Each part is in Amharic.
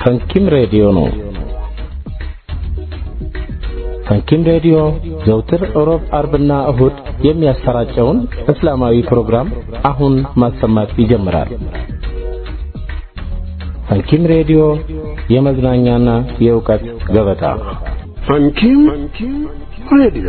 ፈንኪም ሬዲዮ ነው። ፈንኪም ሬዲዮ ዘውትር ሮብ፣ አርብና እሁድ የሚያሰራጨውን እስላማዊ ፕሮግራም አሁን ማሰማት ይጀምራል። ፈንኪም ሬዲዮ የመዝናኛና የእውቀት ገበታ። ፈንኪም ሬዲዮ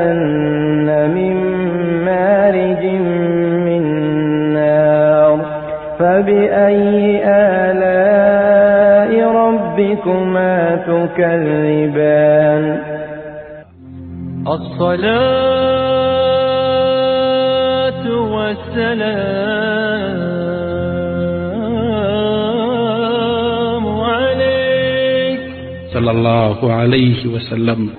فبأي آلاء ربكما تكذبان؟ الصلاة والسلام عليك. صلى الله عليه وسلم.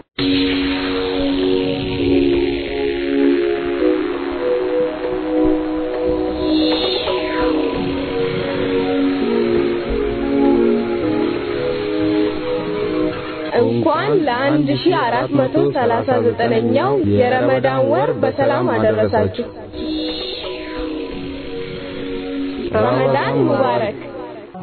1439ኛው የረመዳን ወር በሰላም አደረሳችሁ። ረመዳን ሙባረክ።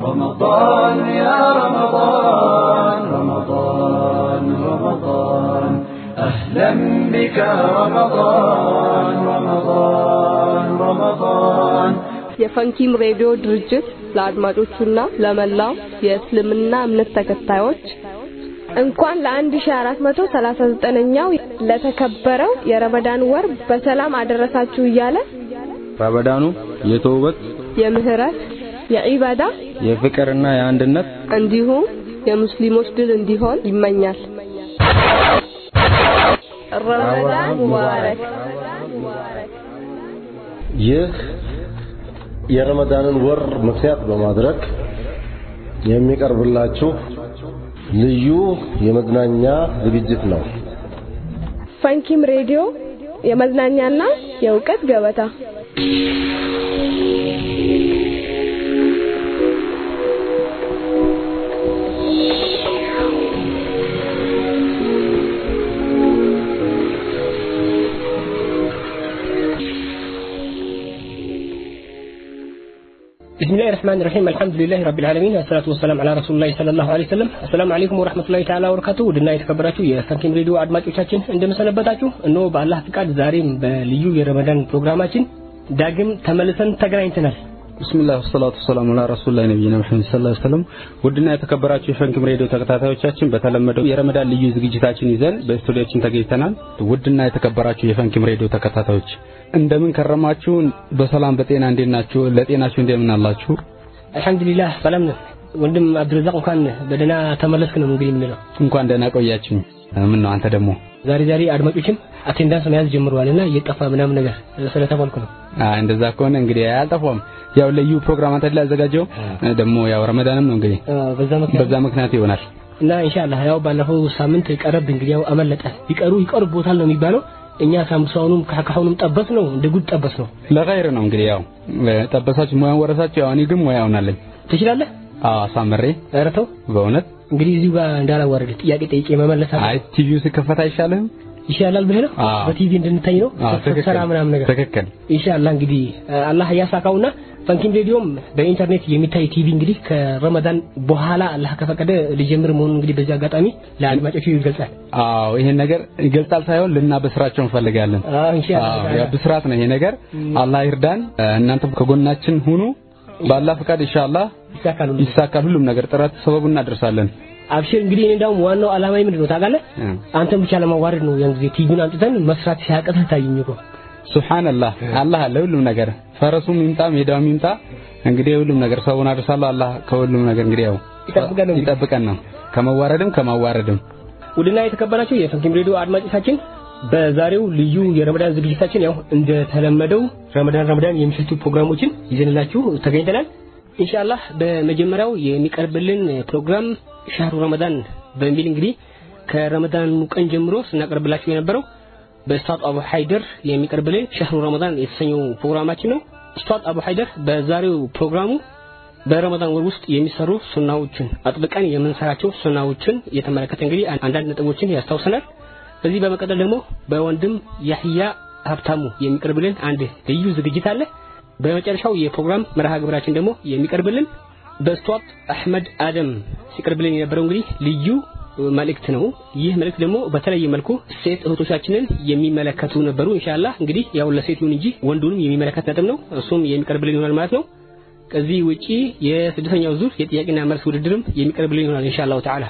رمضان يا رمضان رمضان رمضان أهلا بك رمضان رمضان رمضان የፈንኪም ሬዲዮ ድርጅት ለአድማጮቹና ለመላው የእስልምና እምነት ተከታዮች እንኳን ለአንድ ሺ አራት መቶ ሰላሳ ዘጠነኛው ለተከበረው የረመዳን ወር በሰላም አደረሳችሁ እያለ ረመዳኑ የተውበት የምህረት የዒባዳ የፍቅርና የአንድነት እንዲሁም የሙስሊሞች ድል እንዲሆን ይመኛል። ረመዳን ሙባረክ። ይህ የረመዳንን ወር ምክንያት በማድረግ የሚቀርብላችሁ ልዩ የመዝናኛ ዝግጅት ነው። ፈንኪም ሬዲዮ የመዝናኛና የእውቀት ገበታ ቢስሚላሂ ረህማን ረሂም አልሐምዱሊላሂ ረቢል ዓለሚን አሰላቱ ወሰላም አላ ረሱሉላሂ ሰለላሁ ዐለይሂ ወሰለም። አሰላሙ አለይኩም ወራህመቱላሂ ተዓላ ወበረካቱ። ውድና የተከበራችሁ የፈኪም ሬዲዮ አድማጮቻችን እንደምሰነበታችሁ። እነሆ በአላህ ፍቃድ ዛሬም በልዩ የረመዳን ፕሮግራማችን ዳግም ተመልሰን ተገናኝተናል። ብስሚላህ ወሰላቱ ወሰላሙ አላ ረሱልላህ ነቢይና መሐመድ ሰለላሁ ዐለይሂ ወሰለም። ውድና የተከበራችሁ የፈንክም ሬዲዮ ተከታታዮቻችን በተለመደው የረመዳን ልዩ ዝግጅታችን ይዘን በስቱዲዮችን ተገኝተናል። ውድና የተከበራችሁ የፈንክም ሬዲዮ ተከታታዮች እንደምን ከረማችሁ? በሰላም በጤና እንዴት ናችሁ? ለጤናችሁ እንደምን አላችሁ? አልሐምዱሊላህ ሰላም ነን። ወንድም አብዱረዛቅ እንኳን በደህና ተመለስክ ነው እንግዲህ የምንለው። እንኳን ደህና ቆያችሁኝ። ምን ነው አንተ ደግሞ ዛሬ ዛሬ አድማጮችም አቴንዳንስ መያዝ ጀምረዋልና እየጠፋ ምናምን ነገር ስለተባልኩ ነው። አይ እንደዛ ከሆነ እንግዲህ አልጠፋም። ያው ልዩ ፕሮግራም አንተ ላይ አዘጋጀው ደግሞ ያው ረመዳንም ነው እንግዲህ በዛ ምክንያት በዛ ምክንያት ይሆናል። እና ኢንሻአላህ ያው ባለፈው ሳምንት ቀረብ እንግዲህ ያው አመለጠ። ይቀሩ ይቀርቦታል ነው የሚባለው። እኛ ሳምቡሳውንም ካካሁንም ጠበስ ነው እንደ ጉድ ጠበስ ነው ለኸይር ነው እንግዲህ ያው ጠበሳችሁ ሙያን ወረሳችሁ ያው እኔ ግን ሙያውን አለኝ ትችላለህ? አዎ አሳምሬ። ኧረ ተው። በእውነት? እንግዲህ እዚሁ ጋር እንዳላዋረድ ጥያቄ ጠይቄ መመለስ አይ ቲቪው ሲከፈት አይሻልህም ይሻላል ብለህ ነው? በቲቪ እንድንታይ ነው? ሰራ ምናምን ነገር? ትክክል። ኢንሻአላህ እንግዲህ አላህ ያሳካውና ፈንኪም ሬዲዮም በኢንተርኔት የሚታይ ቲቪ እንግዲህ ከረመዳን በኋላ አላህ ከፈቀደ ሊጀምር መሆኑን እንግዲህ በዚህ አጋጣሚ ለአድማጮቹ ይገልጻል። አዎ ይሄን ነገር ይገልጻል ሳይሆን ልናበስራቸው እንፈልጋለን። አዎ ብስራት ነው ይሄ ነገር። አላህ ይርዳን። እናንተም ከጎናችን ሁኑ። በአላህ ፈቃድ ኢንሻአላህ ይሳካል ሁሉም ነገር። ጥረት ሰበቡን እናደርሳለን አብሽር እንግዲህ እኔ እንዳውም ዋናው ዓላማዬ ምንድን ነው ታውቃለህ? አንተን ብቻ ለማዋረድ ነው ያን ጊዜ ቲቪውን አምጥተን መስራት ሲያቅትህ ታዩኝ እኮ። ሱብሃንአላህ አላህ አለ ሁሉም ነገር። ፈረሱም ይምጣ ሜዳውም ይምጣ። እንግዲህ ሁሉም ነገር ሰውን አድርሳለሁ። አላህ ከሁሉም ነገር እንግዲህ ያው ይጠብቀን ነው ከመዋረድም ከማዋረድም። ውድና የተከበራችሁ የፈንኪም ሬዲዮ አድማጮቻችን በዛሬው ልዩ የረመዳን ዝግጅታችን ያው እንደተለመደው ረመዳን ረመዳን የሚሸቱ ፕሮግራሞችን ይዘንላችሁ ተገኝተናል። ኢንሻአላህ በመጀመሪያው የሚቀርብልን ፕሮግራም ሻህሩ ረመዳን በሚል እንግዲህ ከረመዳኑ ቀን ጀምሮ ስናቀርብላችሁ የነበረው በኡስታዝ አቡ ሀይደር የሚቀርብልን ሻህሩ ረመዳን የተሰኘው ፕሮግራማችን ነው። ኡስታዝ አቡ ሀይደር በዛሬው ፕሮግራሙ በረመዳን ወር ውስጥ የሚሰሩ ሱናዎችን አጥብቀን የምንሰራቸው ሱናዎችን የተመለከተ እንግዲህ አንዳንድ ነጥቦችን ያስታውሰናል። በዚህ በመቀጠል ደግሞ በወንድም ያህያ ሀብታሙ የሚቀርብልን አንድ ልዩ ዝግጅት አለ። በመጨረሻው የፕሮግራም መርሃ ግብራችን ደግሞ የሚቀርብልን በኡስታዝ አህመድ አደም ሲቀርብልን የነበረው እንግዲህ ልዩ መልእክት ነው። ይህ መልእክት ደግሞ በተለየ መልኩ ሴት እህቶቻችንን የሚመለከቱ ነበሩ። ኢንሻአላህ እንግዲህ ያው ለሴት ይሁን እንጂ ወንዱንም የሚመለከት ነጥብ ነው። እሱም የሚቀርብልን ይሆናል ማለት ነው። ከዚህ ውጪ የስድስተኛው ዙር የጥያቄና መልስ ውድድርም የሚቀርብልን ይሆናል ኢንሻአላህ ተዓላ።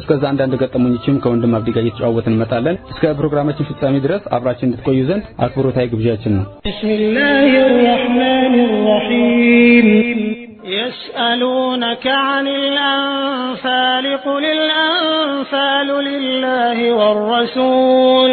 እስከዛ አንዳንድ ገጠመኞችም ከወንድም አብዲ ጋር እየተጫወትን እንመጣለን። እስከ ፕሮግራማችን ፍጻሜ ድረስ አብራችን እንድትቆዩ ዘንድ አክብሮታዊ ግብዣችን ነው። بسم الله الرحمن الرحيم يسألونك عن الأنفال قل الأنفال لله والرسول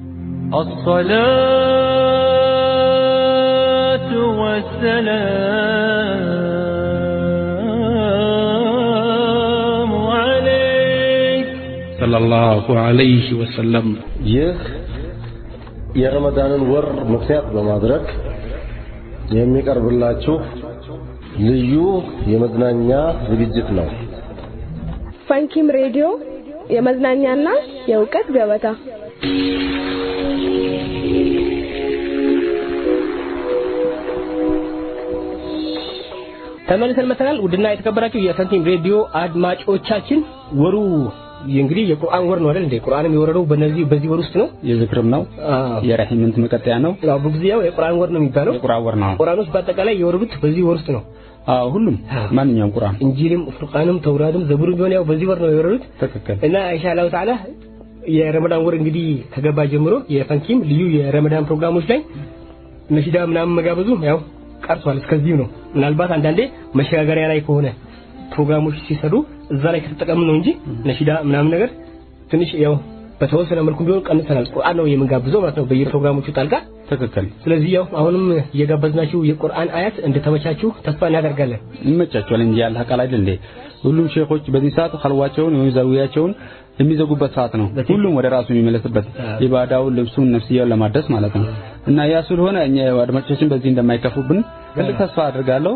الصلاة والسلام عليك ሰለላሁ ዐለይሂ ወሰለም ይህ የረመዳንን ወር ምክንያት በማድረግ የሚቀርብላችሁ ልዩ የመዝናኛ ዝግጅት ነው። ፈንኪም ሬዲዮ የመዝናኛና የእውቀት ገበታ ተመልሰን መተናል። ውድና የተከበራችሁ የፈንቲም ሬዲዮ አድማጮቻችን ወሩ እንግዲህ የቁርአን ወር ነው አይደል እንዴ? ቁርአንም የወረደው በነዚህ በዚህ ወር ውስጥ ነው። የዝክርም ነው የረሂምንት መቀጠያ ነው። ያው ብዙ ጊዜ ያው የቁርአን ወር ነው የሚባለው። የቁርአን ወር ነው። ቁርአኖች በአጠቃላይ የወረዱት በዚህ ወር ውስጥ ነው። አዎ ሁሉም ማንኛውም ቁርአን እንጂልም፣ ፉርቃንም፣ ተውራትም ዘቡርም ቢሆን ያው በዚህ ወር ነው የወረዱት ትክክል እና ኢንሻአላህ ተዓላ የረመዳን ወር እንግዲህ ከገባ ጀምሮ የፈንኪም ልዩ የረመዳን ፕሮግራሞች ላይ ነሽዳ ምናምን መጋበዙ ያው ቀርቷል። እስከዚህም ነው። ምናልባት አንዳንዴ መሸጋገሪያ ላይ ከሆነ ፕሮግራሞች ሲሰሩ እዛ ላይ ከተጠቀምን ነው እንጂ ነሽዳ ምናምን ነገር ትንሽ ያው በተወሰነ መልኩ ቢሆን ቀንሰናል። ቁርአን ነው የምንጋብዘው ማለት ነው በየፕሮግራሞቹ ጣልቃ። ትክክል። ስለዚህ ያው አሁንም እየጋበዝናችሁ የቁርአን አያት እንደተመቻችሁ ተስፋ እናደርጋለን። ይመቻቸዋል እንጂ ያለ ቃል አይደል እንዴ? ሁሉም ሼኾች በዚህ ሰዓት ኸልዋቸውን ወይም ዘውያቸውን የሚዘጉበት ሰዓት ነው። ሁሉም ወደ ራሱ የሚመለስበት ኢባዳውን፣ ልብሱን፣ ነፍስያውን ለማድረስ ማለት ነው። እና ያ ስለሆነ እኛ አድማጮቻችን በዚህ እንደማይከፉብን ትልቅ ተስፋ አድርጋለሁ።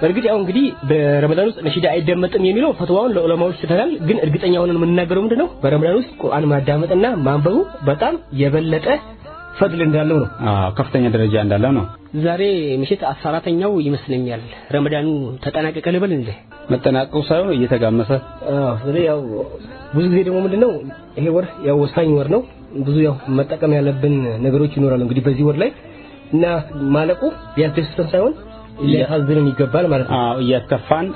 በእርግጥ ያው እንግዲህ በረመዳን ውስጥ ነሺዳ አይደመጥም የሚለው ፈትዋውን ለዑለማዎች ትተናል። ግን እርግጠኛ ሆነን የምንናገረው ምንድነው በረመዳን ውስጥ ቁርአን ማዳመጥና ማንበቡ በጣም የበለጠ ፈድል እንዳለው ነው። አዎ ከፍተኛ ደረጃ እንዳለው ነው። ዛሬ ምሽት አስራተኛው ይመስለኛል። ረመዳኑ ተጠናቀቀ ልበል እንዴ? መጠናቀቁ ሳይሆን እየተጋመሰ አዎ። ስለዚህ ያው ብዙ ጊዜ ደግሞ ምንድነው ይሄ ወር ያው ወሳኝ ወር ነው። ብዙ ያው መጠቀም ያለብን ነገሮች ይኖራሉ እንግዲህ በዚህ ወር ላይ እና ማለቁ ሊያስደስተን ሳይሆን ሊያሳዝንን ይገባል ማለት ነው። አዎ እያስከፋን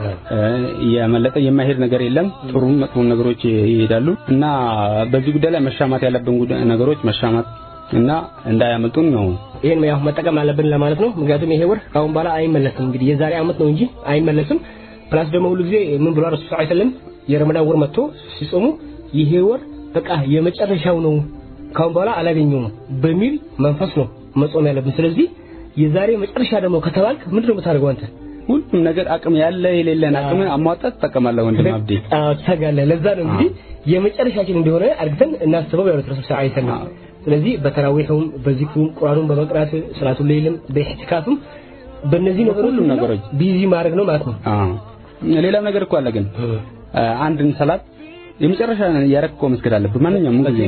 እያመለጠ የማይሄድ ነገር የለም። ጥሩ መጥፎ ነገሮች ይሄዳሉ እና በዚህ ጉዳይ ላይ መሻማት ያለብን ነገሮች መሻማት እና እንዳያመጡን ነው። ይሄን ያው መጠቀም አለብን ለማለት ነው። ምክንያቱም ይሄ ወር ካሁን በኋላ አይመለስም። እንግዲህ የዛሬ አመት ነው እንጂ አይመለስም። ፕላስ ደግሞ ሁሉ ጊዜ ምን ብሏል ረሱል ሰለላሁ ዐለይሂ ወሰለም የረመዳን ወር መጥቶ ሲጾሙ ይሄ ወር በቃ የመጨረሻው ነው ካሁን በኋላ አላገኘውም በሚል መንፈስ ነው መጾም ያለብን። ስለዚህ የዛሬ መጨረሻ ደግሞ ከተባልክ ምንድን ነው የምታደርገው አንተ? ሁሉም ነገር አቅም ያለ የሌለን አቅምን አሟጣት ትጠቀማለህ ወንድም አዎ ትሰጋለህ። ለዛ ነው እንግዲህ የመጨረሻችን እንደሆነ አድርገን እናስበው ያሉት ረሱል ሰለላሁ ዐለይሂ ወሰለም። ስለዚህ በተራዊሑም በዚክሩም ቁርአኑን በመቅራት ሰላቱ ሌይልም በኢህቲካፍም በእነዚህ ነገሮች ሁሉም ነገሮች ቢዚ ማድረግ ነው ማለት ነው። አዎ ሌላም ነገር እኮ አለ ግን አንድን ሰላት የመጨረሻ ያረክኮ መስገድ አለብን ማንኛውም ጊዜ።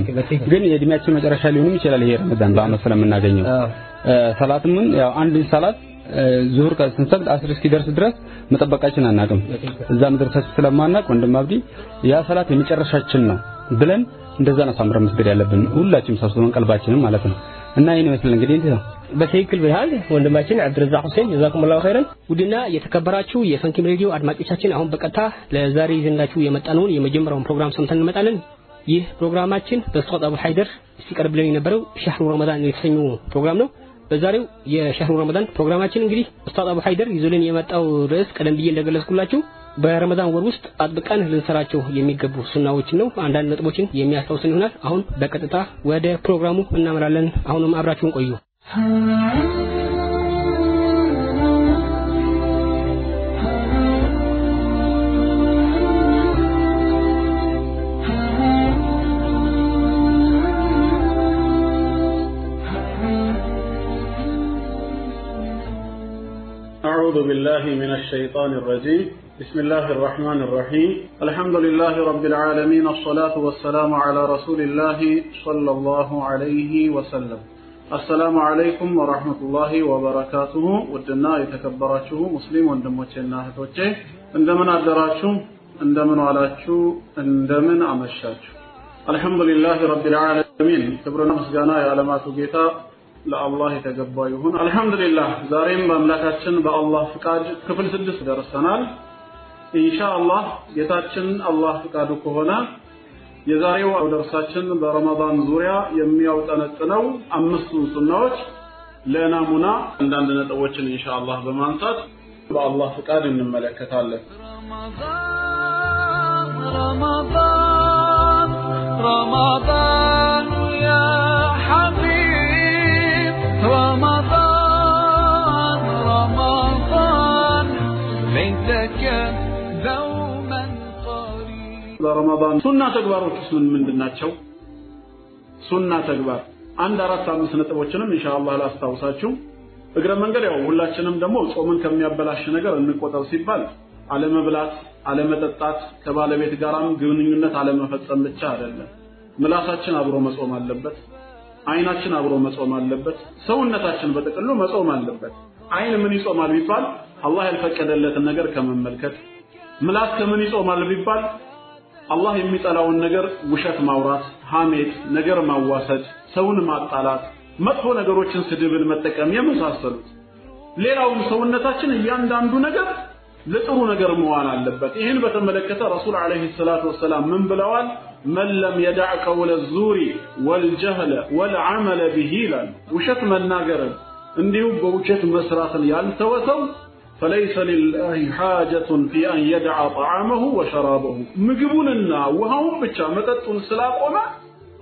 ግን የእድሜያችን መጨረሻ ሊሆንም ይችላል ይሄ ረመዳን በአመት ስለምናገኘው። ሰላትም ያው አንድን ሰላት ዙሁር ስንሰግድ አስር እስኪደርስ ድረስ መጠበቃችን አናውቅም። እዛ መድረሳችን ስለማናውቅ ወንድም አብዲ ያ ሰላት የመጨረሻችን ነው ብለን እንደዛ ነው ሳምረን መስገድ ያለብን ሁላችንም ሰብስበን ቀልባችንም ማለት ነው እና ይሄን ይመስል እንግዲህ እንዴት በትክክል ብለሃል ወንድማችን አብድረዛቅ ሁሴን ጀዛኩሙላሁ ኸይረን። ውድና የተከበራችሁ የፈንኪም ሬዲዮ አድማጮቻችን አሁን በቀጥታ ለዛሬ ይዘንላችሁ የመጣነውን የመጀመሪያውን ፕሮግራም ሰምተን እንመጣለን። ይህ ፕሮግራማችን በኡስታዝ አቡ ሀይደር ሲቀርብልን የነበረው ሸህሩ ረመዳን የተሰኘው ፕሮግራም ነው። በዛሬው የሸህሩ ረመዳን ፕሮግራማችን እንግዲህ ኡስታዝ አቡ ሀይደር ይዞልን የመጣው ርዕስ ቀደም ብዬ እንደገለጽኩላችሁ በረመዳን ወር ውስጥ አጥብቀን ልንሰራቸው የሚገቡ ሱናዎችን ነው። አንዳንድ ነጥቦችን የሚያስታውስን ይሆናል። አሁን በቀጥታ ወደ ፕሮግራሙ እናመራለን። አሁንም አብራችሁን ቆዩ። أعوذ بالله من الشيطان الرجيم. بسم الله الرحمن الرحيم. الحمد لله رب العالمين الصلاة والسلام على رسول الله صلى الله عليه وسلم. السلام عليكم ورحمة الله وبركاته. ودنا يتكبراته مسلم وندموتنا هتوتي عندما أدراته عندما وعلاته عندما أمشاته الحمد لله رب العالمين كبرنا مسجانا يا علمات ለአላህ የተገባ ይሁን። አልሐምዱሊላህ ዛሬም በአምላካችን በአላህ ፍቃድ ክፍል ስድስት ደርሰናል። ኢንሻአላህ ጌታችን አላህ ፍቃዱ ከሆነ የዛሬው አውደርሳችን በረመዳን ዙሪያ የሚያውጠነጥነው አምስቱ ሱናዎች ለናሙና አንዳንድ ነጥቦችን ኢንሻ በማንሳት በአላህ ፍቃድ እንመለከታለን። رمضان رمضان يا በረመዳን ሱና ተግባሮችስ ምን ምንድን ናቸው? ሱና ተግባር አንድ አራት አምስት ነጥቦችንም ኢንሻአላህ ላስታውሳችሁ። እግረ መንገድ ያው ሁላችንም ደግሞ ጾምን ከሚያበላሽ ነገር እንቆጠብ ሲባል አለመብላት፣ አለመጠጣት፣ ከባለቤት ጋራም ግንኙነት አለመፈጸም ብቻ አይደለም። ምላሳችን አብሮ መጾም አለበት። አይናችን አብሮ መጾም አለበት። ሰውነታችን በጥቅሉ መጾም አለበት። አይን ምን ይጾማል ቢባል አላህ ያልፈቀደለትን ነገር ከመመልከት፣ ምላስ ከምን ይጾማል ቢባል አላህ የሚጠላውን ነገር ውሸት ማውራት፣ ሐሜት፣ ነገር ማዋሰድ፣ ሰውን ማጣላት፣ መጥፎ ነገሮችን ስድብን መጠቀም የመሳሰሉት። ሌላውም ሰውነታችን እያንዳንዱ ነገር ለጥሩ ነገር መዋል አለበት። ይህን በተመለከተ ረሱል ዓለይሂ ሰላቱ ወሰላም ምን ብለዋል? መን ለም የዳዕ ቀውለ ዙሪ ወልጀህለ ወልዓመለ ቢሂ ይላል። ውሸት መናገርን እንዲሁም በውሸት መስራትን ያልተወሰው ሓጀቱን ፊ አን የድዓ ጠዓመሁ ወሸራበሁ ምግቡንና ውሃውን ብቻ መጠጡን ስላቆመ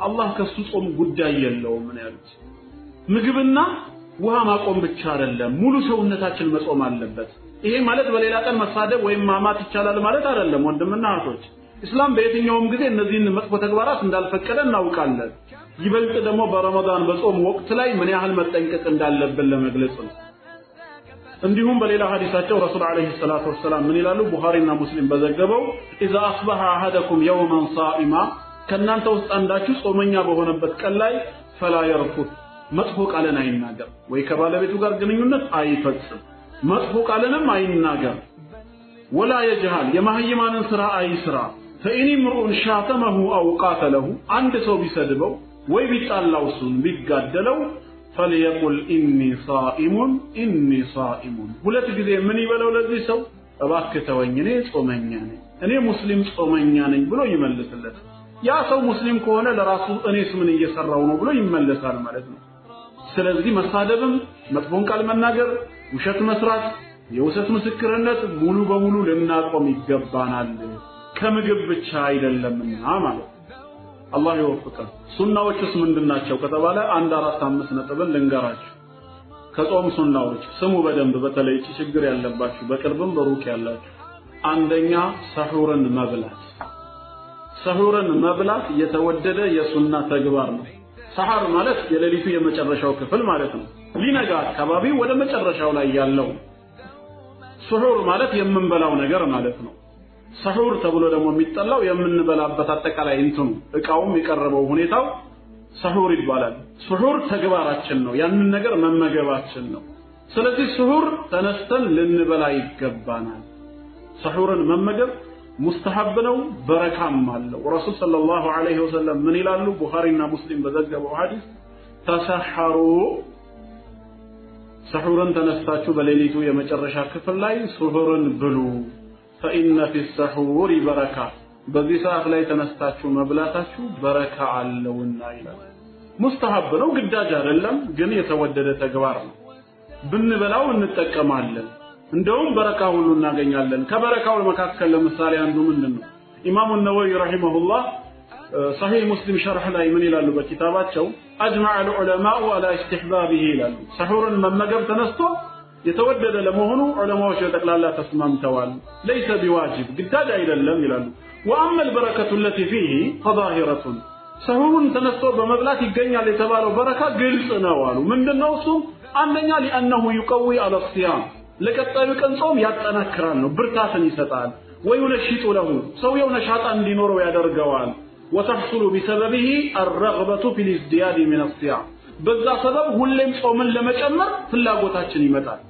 አላህ ከሱ ጾም ጉዳይ የለውም ምን ያሉት። ምግብና ውሃ ማቆም ብቻ አይደለም ሙሉ ሰውነታችን መጾም አለበት። ይሄ ማለት በሌላ ቀን መሳደብ ወይም ማማት ይቻላል ማለት አይደለም ወንድምና እህቶች። እስላም በየትኛውም ጊዜ እነዚህን መጥፎ ተግባራት እንዳልፈቀደ እናውቃለን። ይበልጥ ደግሞ በረመዳን በጾም ወቅት ላይ ምን ያህል መጠንቀቅ እንዳለብን ለመግለጽ ነው እንዲሁም በሌላ ሐዲሳቸው ረሱል ዓለይሂ ሰላቱ ወሰላም ምን ይላሉ? ቡኻሪና ሙስሊም በዘገበው ኢዛ አስበሐ አሐደኩም የውመን ሳኢማ ከእናንተ ውስጥ አንዳችሁ ጾመኛ በሆነበት ቀን ላይ ፈላ የርፉት መጥፎ ቃልን አይናገር፣ ወይ ከባለቤቱ ጋር ግንኙነት አይፈጽም፣ መጥፎ ቃልንም አይናገር። ወላ የጅሃል የማህይማንን ስራ አይስራ። ፈኢኒ ምርኡን ሻተመሁ አው ቃተለሁ አንድ ሰው ቢሰድበው ወይ ቢጣላው እሱን ቢጋደለው ፈልየቁል ኢኒ ሳኢሙን ኢኒ ሳኢሙን። ሁለት ጊዜ ምን ይበለው ለዚህ ሰው? እባክህ ተወኝ እኔ ጾመኛ ነኝ እኔ ሙስሊም ጾመኛ ነኝ ብሎ ይመልስለት። ያ ሰው ሙስሊም ከሆነ ለራሱ እኔስ ምን እየሰራው ነው ብሎ ይመለሳል ማለት ነው። ስለዚህ መሳደብም መጥፎን ቃል መናገር ውሸት መስራት የውሸት ምስክርነት ሙሉ በሙሉ ልናቆም ይገባናል። ከምግብ ብቻ አይደለምና ማለት አላህ ይወፍቀን። ሱናዎችስ ምንድናቸው ከተባለ አንድ አራት አምስት ነጥብን ልንገራችሁ። ከጾም ሱናዎች ስሙ በደንብ በተለይ ችግር ያለባችሁ በቅርብም በሩቅ ያላችሁ፣ አንደኛ ሰሑርን መብላት። ሰሑርን መብላት የተወደደ የሱና ተግባር ነው። ሰሐር ማለት የሌሊቱ የመጨረሻው ክፍል ማለት ነው። ሊነጋ አካባቢ ወደ መጨረሻው ላይ ያለው ስሑር ማለት የምንበላው ነገር ማለት ነው። ሰሑር ተብሎ ደግሞ የሚጠላው የምንበላበት አጠቃላይ እንትኑ እቃውም የቀረበው ሁኔታው ሰሑር ይባላል። ስሑር ተግባራችን ነው፣ ያንን ነገር መመገባችን ነው። ስለዚህ ስሑር ተነስተን ልንበላ ይገባናል። ሰሑርን መመገብ ሙስተሐብ ነው፣ በረካም አለው። ረሱል ሰለላሁ ዐለይሂ ወሰለም ምን ይላሉ? ቡኻሪና ሙስሊም በዘገበው ሐዲስ ተሰሐሩ ሰሑርን ተነስታችሁ በሌሊቱ የመጨረሻ ክፍል ላይ ስሑርን ብሉ ፈኢነ ፊ ሰሑሪ በረካ በዚህ ሰዓት ላይ ተነስታችሁ መብላታችሁ በረካ አለውና ይላል። ሙስተሐብ ነው፣ ግዳጅ አይደለም፣ ግን የተወደደ ተግባር ነው። ብንበላው እንጠቀማለን፣ እንደውም በረካ ሁሉ እናገኛለን። ከበረካው መካከል ለምሳሌ አንዱ ምንድን ነው? ኢማሙ ነወዊ ረሂመሁላህ ሰሒህ ሙስሊም ሸርሕ ላይ ምን ይላሉ በኪታባቸው አጅመዐ ልዑለማኡ አላ እስትሕባቢሂ ይላሉ። ሰሑርን መመገብ ተነስቶ የተወደደ ለመሆኑ ዑለማዎች በጠቅላላ ተስማምተዋል። ለይሰ ቢዋጅብ ግዳጅ አይደለም ይላሉ። ወአመ ልበረከቱ ለቲ ፊህ ፈዛሂረቱን ሰሁሩን ተነስቶ በመብላት ይገኛል የተባለው በረካ ግልጽ ነው አሉ። ምንድነው እሱ? አንደኛ ሊአነሁ ዩቀዊ አለ ለቀጣዩ ቀን ጾም ያጠናክራል ነው፣ ብርታትን ይሰጣል። ወዩነሽጡ ለሁ ሰውየው ነሻጣ እንዲኖረው ያደርገዋል። ወተሕሱሉ ቢሰበቢሂ አረግበቱ ፊ ልዝድያድ ምን አስያም በዛ ሰበብ ሁሌም ጾምን ለመጨመር ፍላጎታችን ይመጣል።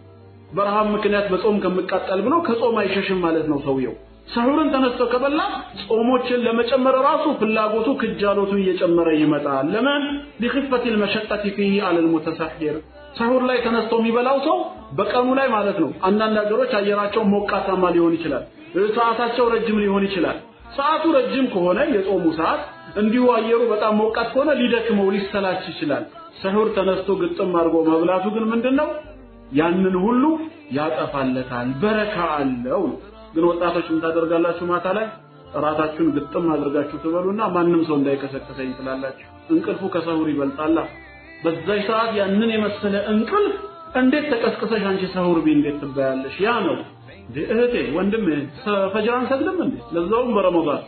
በረሃብ ምክንያት በጾም ከምቃጠል ብሎ ከጾም አይሸሽም ማለት ነው ሰውየው። ሰሁርን ተነስቶ ከበላ ጾሞችን ለመጨመር ራሱ ፍላጎቱ ክጃሎቱ እየጨመረ ይመጣል። ለምን ሊኽፈት ልመሸቀት ፊህ አለል ሙተሰሒር ሰሁር ላይ ተነስቶ የሚበላው ሰው በቀኑ ላይ ማለት ነው። አንዳንድ ሀገሮች አየራቸው ሞቃታማ ሊሆን ይችላል፣ ሰዓታቸው ረጅም ሊሆን ይችላል። ሰዓቱ ረጅም ከሆነ የጾሙ ሰዓት እንዲሁ አየሩ በጣም ሞቃት ከሆነ ሊደክመው ሊሰላች ይችላል። ሰሁር ተነስቶ ግጥም አድርጎ መብላቱ ግን ምንድነው ያንን ሁሉ ያጠፋለታል፣ በረካ አለው። ግን ወጣቶች ምን ታደርጋላችሁ? ማታ ላይ እራታችሁን ግጥም አድርጋችሁ ትበሉና ማንም ሰው እንዳይቀሰቀሰኝ ትላላችሁ። እንቅልፉ ከሰሁር ይበልጣላ። በዛች ሰዓት ያንን የመሰለ እንቅልፍ እንዴት ተቀስቅሰሽ አንቺ ሰሁር ቢ እንዴት ትባያለሽ? ያ ነው እህቴ ወንድም ፈጅር አንሰግድም እንዴ? ለዛውም በረመዳን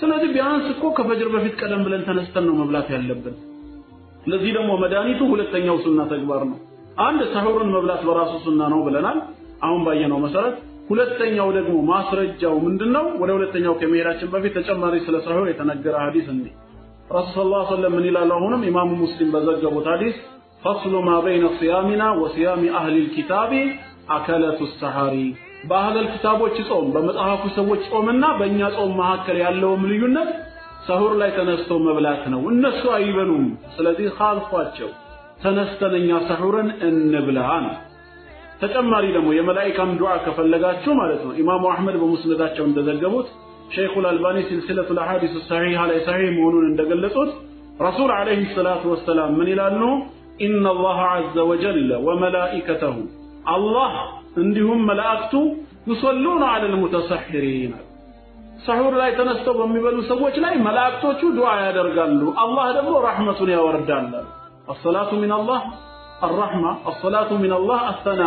ስለዚህ ቢያንስ እኮ ከፈጅር በፊት ቀደም ብለን ተነስተን ነው መብላት ያለብን። ለዚህ ደግሞ መድኃኒቱ ሁለተኛው ሱና ተግባር ነው። አንድ ሰሁርን መብላት በራሱ ሱና ነው ብለናል፣ አሁን ባየነው መሰረት። ሁለተኛው ደግሞ ማስረጃው ምንድነው? ወደ ሁለተኛው ከመሄዳችን በፊት ተጨማሪ ስለ ሰሁር የተነገረ ሐዲስ እንዴ ረሱል ሰለላሁ ዐለይሂ ምን ይላሉ? አሁንም ኢማሙ ሙስሊም በዘገቡት ሐዲስ ፈስሉ ማ በይነ ሲያሚና ወሲያሚ አህሊል ኪታቢ አከለቱ ሰሐሪ በአህለል ኪታቦች ጾም በመጽሐፉ ሰዎች ጾምና በእኛ ጾም መካከል ያለውም ልዩነት ሰሁር ላይ ተነስቶ መብላት ነው። እነሱ አይበሉም። ስለዚህ ካልፏቸው ተነስተን እኛ ሰሁርን እንብላ ነው። ተጨማሪ ደግሞ የመላኢካም ዱዓ ከፈለጋችሁ ማለት ነው ኢማሙ አህመድ በሙስነዳቸው እንደዘገቡት ሸይኹል አልባኒ ሲልሲለቱል አሐዲስ ሰሒሃ ላይ ሰሒህ መሆኑን እንደገለጹት ረሱል ዓለይሂ ሰላቱ ወሰላም ምን ይላሉ? ኢነ አላህ ዐዘ ወጀል ወመላኢከተሁ አላህ እንዲሁም መላእክቱ ዩሰሉነ ዐለል ሙተሰሒሪን ሰሑር ላይ ተነስተው በሚበሉ ሰዎች ላይ መላእክቶቹ ዱዓ ያደርጋሉ። አላህ ደግሞ ረሕመቱን ያወርዳል። አሰላቱ ሚነላህ አራሕማ አሰላቱ ሚነላህ አሰና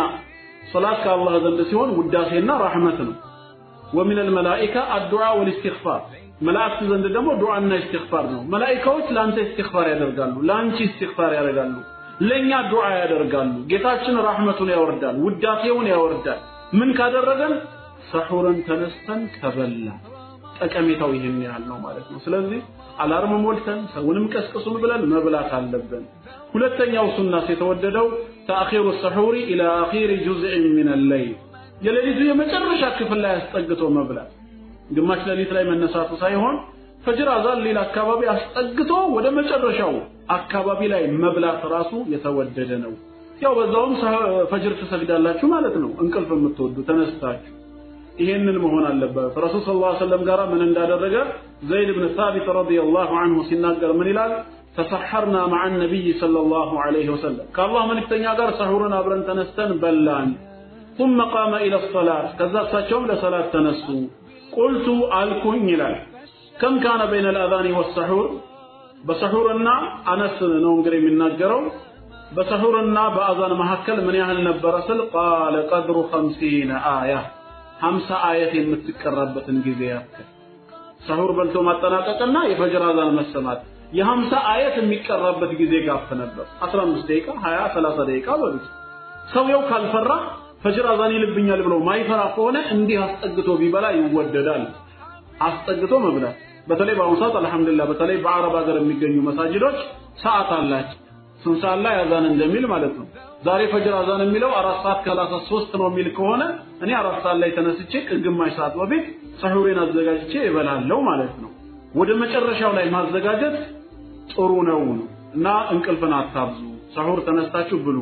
ሰላት ከአላህ ዘንድ ሲሆን ውዳሴና ረሕመት ነው። ወሚን አልመላኢካ አዱዓ ወልእስትግፋር መላእክት ዘንድ ደግሞ ዱዓና እስትግፋር ነው። መላኢካዎች ለአንተ እስትግፋር ያደርጋሉ፣ ለአንቺ እስትግፋር ያደርጋሉ። ለኛ ዱዓ ያደርጋሉ። ጌታችን ራህመቱን ያወርዳል፣ ውዳሴውን ያወርዳል። ምን ካደረገን ሰሑርን ተነስተን ከበላ ጠቀሜታው ይህን ያህል ነው ማለት ነው። ስለዚህ alarm ሞልተን ሰውንም ቀስቅሱን ብለን መብላት አለብን። ሁለተኛው ሱናስ የተወደደው تأخير السحور إلى آخر جزء من الليل የሌሊቱ የመጨረሻ ክፍል ላይ አስጠግቶ መብላት ግማሽ ሌሊት ላይ መነሳቱ ሳይሆን ፈጅር አዛን ሌላ አካባቢ አስጠግቶ ወደ መጨረሻው አካባቢ ላይ መብላት ራሱ የተወደደ ነው። ያው በዛውም ፈጅር ትሰግዳላችሁ ማለት ነው። እንቅልፍ የምትወዱ ተነስታችሁ ይሄንን መሆን አለበት። ረሱል ሰለላሁ ዐለይሂ ወሰለም ጋር ምን እንዳደረገ ዘይድ ብን ሳቢት ረዲየላሁ ዐንሁ ሲናገር ምን ይላል? ተሰሐርና መዐ ነቢይ ሰለላሁ ዐለይሂ ወሰለም ከአላህ መልእክተኛ ጋር ሰሑርን አብረን ተነስተን በላን። ثم قام إلى الصلاة ከዛ እሳቸውም ለሰላት ተነሱ። ቁልቱ አልኩኝ ይላል ከም ካነ በይነ الأذان والسحور በሰሑርና አነስ ነው እንግዲህ የሚናገረው በሰሑርና በአዛን መካከል ምን ያህል ነበረ ስል ቃለ ቀድሩ ኸምሲነ አያ ሀምሳ አየት የምትቀራበትን ጊዜ ያክል ሰሁር በልቶ ማጠናቀቅና የፈጅር አዛን መሰማት የሀምሳ አየት የሚቀራበት ጊዜ ጋፍ ነበር። 15 ደቂቃ፣ 20፣ 30 ደቂቃ በሉት። ሰውየው ካልፈራ ፈጅር አዛን ይልብኛል ብሎ ማይፈራ ከሆነ እንዲህ አስጠግቶ ቢበላ ይወደዳል። አስጠግቶ መብላት በተለይ በአሁኑ ሰዓት አልሐምዱሊላህ በተለይ በአረብ ሀገር የሚገኙ መሳጅዶች ሰዓት አላቸው። ሰዓት ላይ አዛን እንደሚል ማለት ነው። ዛሬ ፈጅር አዛን የሚለው አራት ሰዓት ከሰላሳ ሶስት ነው የሚል ከሆነ እኔ አራት ሰዓት ላይ ተነስቼ ከግማሽ ሰዓት በፊት ሰሁሬን አዘጋጅቼ እበላለሁ ማለት ነው። ወደ መጨረሻው ላይ ማዘጋጀት ጥሩ ነው እና እንቅልፍን አታብዙ። ሰሁር ተነስታችሁ ብሉ።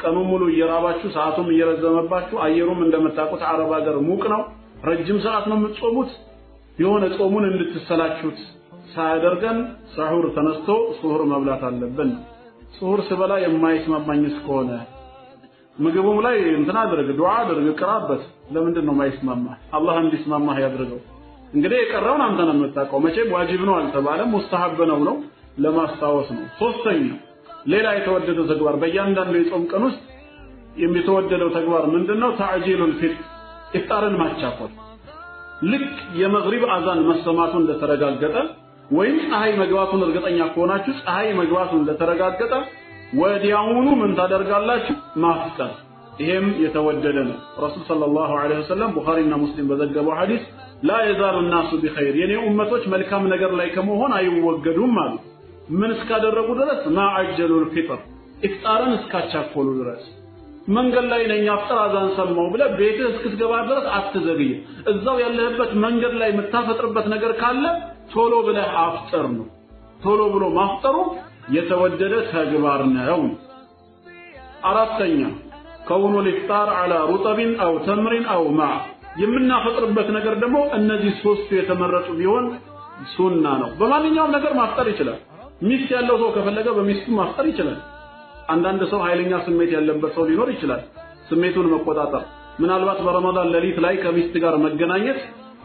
ቀኑን ሙሉ እየራባችሁ ሰዓቱም እየረዘመባችሁ አየሩም እንደምታውቁት አረብ ሀገር ሙቅ ነው። ረጅም ሰዓት ነው የምትጾሙት። የሆነ ጾሙን እንድትሰላችሁት ሳያደርገን ሰሁር ተነስቶ ሱሁር መብላት አለብን። ሱሁር ስበላ የማይስማማኝ እስከሆነ ምግቡም ላይ እንትን አድርግ፣ ዱዓ አድርግ፣ ቅራበት። ለምንድን ነው የማይስማማ? አላህ እንዲስማማህ ያድርገው። እንግዲህ የቀረውን አንተ ነው የምታውቀው። መቼም ዋጅብ ነው አልተባለም፣ ሙስተሐብ ነው ነው ለማስታወስ ነው። ሶስተኛ ሌላ የተወደደው ተግባር በእያንዳንዱ የጾም ቀን ውስጥ የሚተወደደው ተግባር ምንድነው? ተዕጂሉል ፊጥር ኢፍጣርን ማቻኮል። ልክ የመግሪብ አዛን መሰማቱ እንደተረጋገጠ ወይም ፀሐይ መግባቱን እርግጠኛ ከሆናችሁ ፀሐይ መግባቱ እንደተረጋገጠ ወዲያውኑ ምን ታደርጋላችሁ? ማፍጠር። ይሄም የተወደደ ነው። ረሱል ሰለላሁ ዐለይሂ ወሰለም ቡኻሪና ሙስሊም በዘገበው ሐዲስ ላ የዛሉ ናሱ ቢኸይር የኔ ኡመቶች መልካም ነገር ላይ ከመሆን አይወገዱም አሉ። ምን እስካደረጉ ድረስ ማዐጀሉል ፊጥር ኢፍጣርን እስካቻኮሉ ድረስ መንገድ ላይ ነኝ አፍጥር አዛን ሰማው ብለህ ቤትህ እስክትገባ ድረስ አትዘግይ። እዛው ያለህበት መንገድ ላይ የምታፈጥርበት ነገር ካለ ቶሎ ብለህ አፍጥር ነው። ቶሎ ብሎ ማፍጠሩ የተወደደ ተግባር ነው። አራተኛ ከውኑ ልፍጣር አላ ሩጠቢን አው ተምሪን አው ማ የምናፈጥርበት ነገር ደግሞ እነዚህ ሶስቱ የተመረጡ ቢሆን ሱና ነው። በማንኛውም ነገር ማፍጠር ይችላል። ሚስት ያለው ሰው ከፈለገ በሚስቱ ማፍጠር ይችላል። አንዳንድ ሰው ኃይለኛ ስሜት ያለበት ሰው ሊኖር ይችላል። ስሜቱን መቆጣጠር ምናልባት በረመዳን ሌሊት ላይ ከሚስት ጋር መገናኘት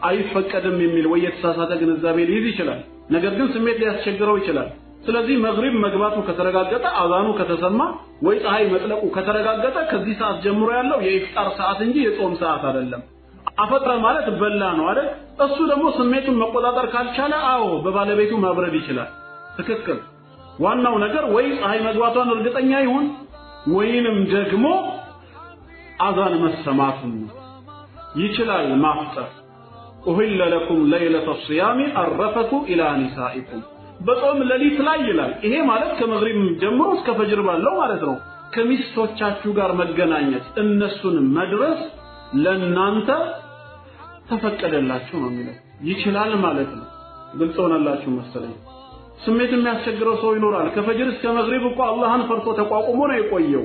አይፈቀድም የሚል ወይ የተሳሳተ ግንዛቤ ሊይዝ ይችላል። ነገር ግን ስሜት ሊያስቸግረው ይችላል። ስለዚህ መግሪብ መግባቱ ከተረጋገጠ አዛኑ ከተሰማ ወይ ፀሐይ መጥለቁ ከተረጋገጠ ከዚህ ሰዓት ጀምሮ ያለው የኢፍጣር ሰዓት እንጂ የጾም ሰዓት አይደለም። አፈጥረ ማለት በላ ነው አይደል? እሱ ደግሞ ስሜቱን መቆጣጠር ካልቻለ አዎ በባለቤቱ ማብረድ ይችላል። ትክክል። ዋናው ነገር ወይ ፀሐይ መግባቷን እርግጠኛ ይሁን ወይንም ደግሞ አዛን መሰማቱን ይችላል ማፍጠር። ኡሂለ ለኩም ለይለተ ሲያሚ አረፈቱ ኢላ ኒሳኢኩም በጾም ሌሊት ላይ ይላል። ይሄ ማለት ከመግሪብ ጀምሮ እስከ ፈጅር ባለው ማለት ነው። ከሚስቶቻችሁ ጋር መገናኘት እነሱን መድረስ ለናንተ ተፈቀደላችሁ ነው የሚለው። ይችላል ማለት ነው። ግልጽ ሆነላችሁ መሰለኝ። ስሜት የሚያስቸግረው ሰው ይኖራል። ከፈጅር እስከ መግሪብ እኮ አላህን ፈርቶ ተቋቁሞ ነው የቆየው።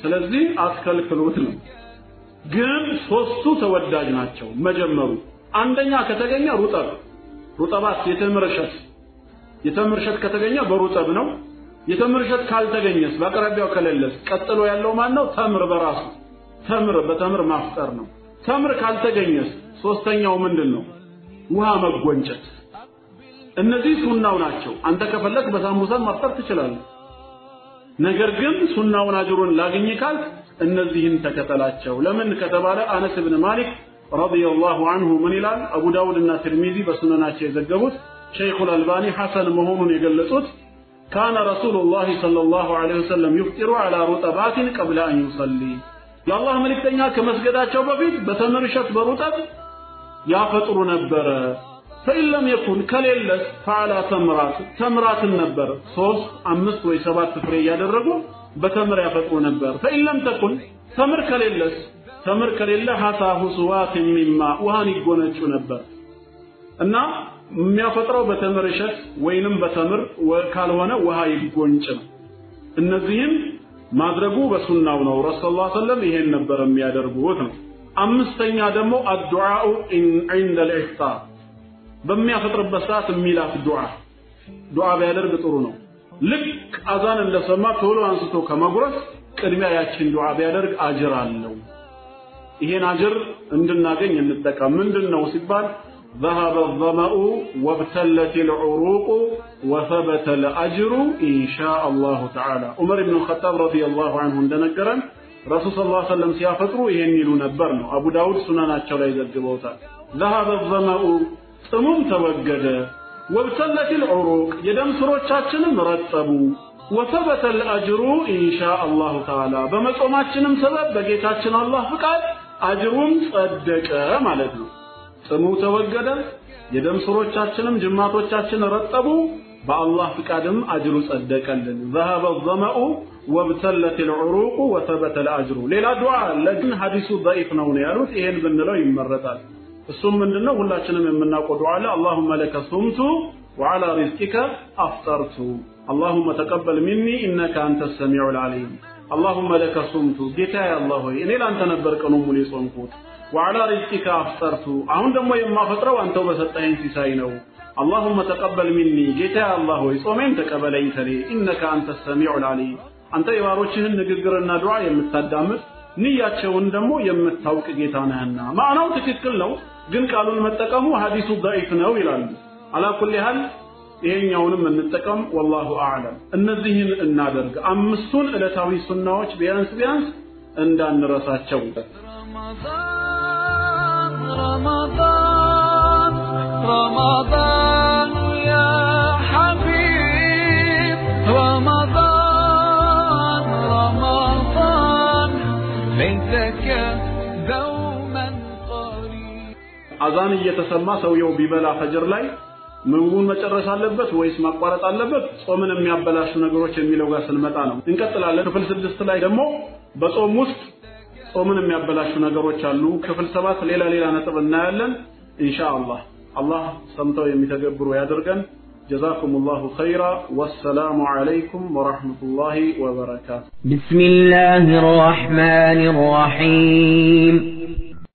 ስለዚህ አትከልክሉት ነው። ግን ሶስቱ ተወዳጅ ናቸው። መጀመሩ አንደኛ ከተገኘ ሩጠብ ሩጠባት የተምር እሸት ከተገኘ በሩጠብ ነው። የተምር ካልተገኘስ በአቅራቢያው ከሌለስ ቀጥሎ ያለው ማን ነው? ተምር በራሱ ተምር በተምር ማፍጠር ነው። ተምር ካልተገኘስ ሶስተኛው ምንድን ነው? ውሃ መጎንጨት። እነዚህ ሱናው ናቸው። አንተ ከፈለክ በሳምቡሳን ማፍጠር ትችላለህ። ነገር ግን ሱናውን አጅሩን ላግኝ ካልክ እነዚህን ተከተላቸው። ለምን ከተባለ አነስ ብን ማሊክ رضي الله عنه ምን ይላል? አቡ ዳውድ እና ትርሚዚ በሱነናቸው የዘገቡት ሸይኹል አልባኒ ሐሰን መሆኑን የገለጹት كان رسول الله صلى الله عليه وسلم يفطر على رطبات قبل أن يصلي የአላህ መልእክተኛ ከመስገዳቸው በፊት በተምር እሸት በሩጠብ ያፈጥሩ ነበረ። ፈኢን የኩን ከሌለስ ፈዓላ ተምራት ተምራትን ነበር ሶስት አምስት ወይ ሰባት ፍሬ እያደረጉ በተምር ያፈጥሩ ነበር። ፈኢን ተኩን ተምር ከሌለስ ተምር ከሌለ ሐሳሁ ስዋት ሚማ ውሃን ይጎነጩ ነበር እና የሚያፈጥረው በተምር እሸት ወይንም በተምር ካልሆነ ውሃ ይጎንጭ እነዚህም ማድረጉ በሱናው ነው። ረሱል ላ ሰለም ይሄን ነበር የሚያደርጉት ነው። አምስተኛ ደግሞ አዱዓኡ ዒንደ ልኢፍጣር በሚያፈጥርበት ሰዓት የሚላክ ዱዓ ዱዓ ቢያደርግ ጥሩ ነው። ልክ አዛን እንደሰማ ቶሎ አንስቶ ከመጉረስ ቅድሚያ ያችን ዱዓ ቢያደርግ አጅር አለው። ይሄን አጅር እንድናገኝ እንጠቀም። ምንድን ነው ሲባል ذهب الظمأ وابتلت العروق وثبت الأجر إن شاء الله تعالى عمر بن الخطاب رضي الله عنه እንደነገረን ረሱል ስ ላ ሰለም ሲያፈጥሩ ይሄን ይሉ ነበር ነው አቡ ዳውድ ሱናናቸው ላይ ዘግበውታል ذهب الظمأ ጽኑም ተወገደ። ወብተለት ልዑሩቅ የደም ስሮቻችንም ረጠቡ። ወሰበተ ልአጅሩ ኢንሻ አላሁ ተዓላ በመጾማችንም ሰበብ በጌታችን አላህ ፍቃድ አጅሩም ጸደቀ ማለት ነው። ጽኑ ተወገደ፣ የደም ስሮቻችንም ጅማቶቻችን ረጠቡ። በአላህ ፍቃድም አጅሩ ጸደቀልን። ዘሀበ ዘመኡ ወብተለት ልዑሩቁ ወሰበተ ልአጅሩ። ሌላ ዱዓ አለ፣ ግን ሐዲሱ ነው ነው ያሉት። ይሄን ብንለው ይመረጣል። እሱም ምንድነው? ሁላችንም የምናውቀው ዱዓ ላይ አላሁመ ለከ ሱምቱ ወዓላ ሪዝቂከ አፍጠርቱ። አላሁመ ተቀበል ሚኒ ኢነከ አንተ ሰሚዑል አሊም አላሁመ ለከ ሱምቱ። ጌታዬ አላህ ሆይ እኔ ለአንተ ነበር ቀኑ ሙሉ የጾምኩት። وعلى رزقك أفطرت። አሁን ደግሞ የማፈጥረው አንተው በሰጠኸኝ ሲሳይ ነው። اللهم تقبل مني። ጌታዬ አላህ ሆይ ጾሜን ተቀበለኝ ከኔ إنك አንተ السميع العليم አንተ የባሮችህን ንግግርና ዱዓ የምታዳምጥ ንያቸውን ደግሞ የምታውቅ ጌታ ነህና። ማዕናው ትክክል ነው። ግን ቃሉን መጠቀሙ ሐዲሱ ደዒፍ ነው ይላሉ አላ ኩል ያህል ይሄኛውንም እንጠቀም ወላሁ አዕለም እነዚህን እናደርግ አምስቱን ዕለታዊ ሱናዎች ቢያንስ ቢያንስ እንዳንረሳቸው رمضان رمضان يا حبيب رمضان አዛን እየተሰማ ሰውየው ቢበላ ፈጅር ላይ ምግቡን መጨረስ አለበት ወይስ ማቋረጥ አለበት? ጾምን የሚያበላሹ ነገሮች የሚለው ጋር ስንመጣ ነው። እንቀጥላለን። ክፍል ስድስት ላይ ደግሞ በጾም ውስጥ ጾምን የሚያበላሹ ነገሮች አሉ። ክፍል ሰባት ሌላ ሌላ ነጥብ እናያለን ኢንሻአላህ። አላህ ሰምተው የሚተገብሩ ያድርገን። جزاكم الله خيرا والسلام عليكم ورحمة الله وبركاته بسم الله الرحمن الرحيم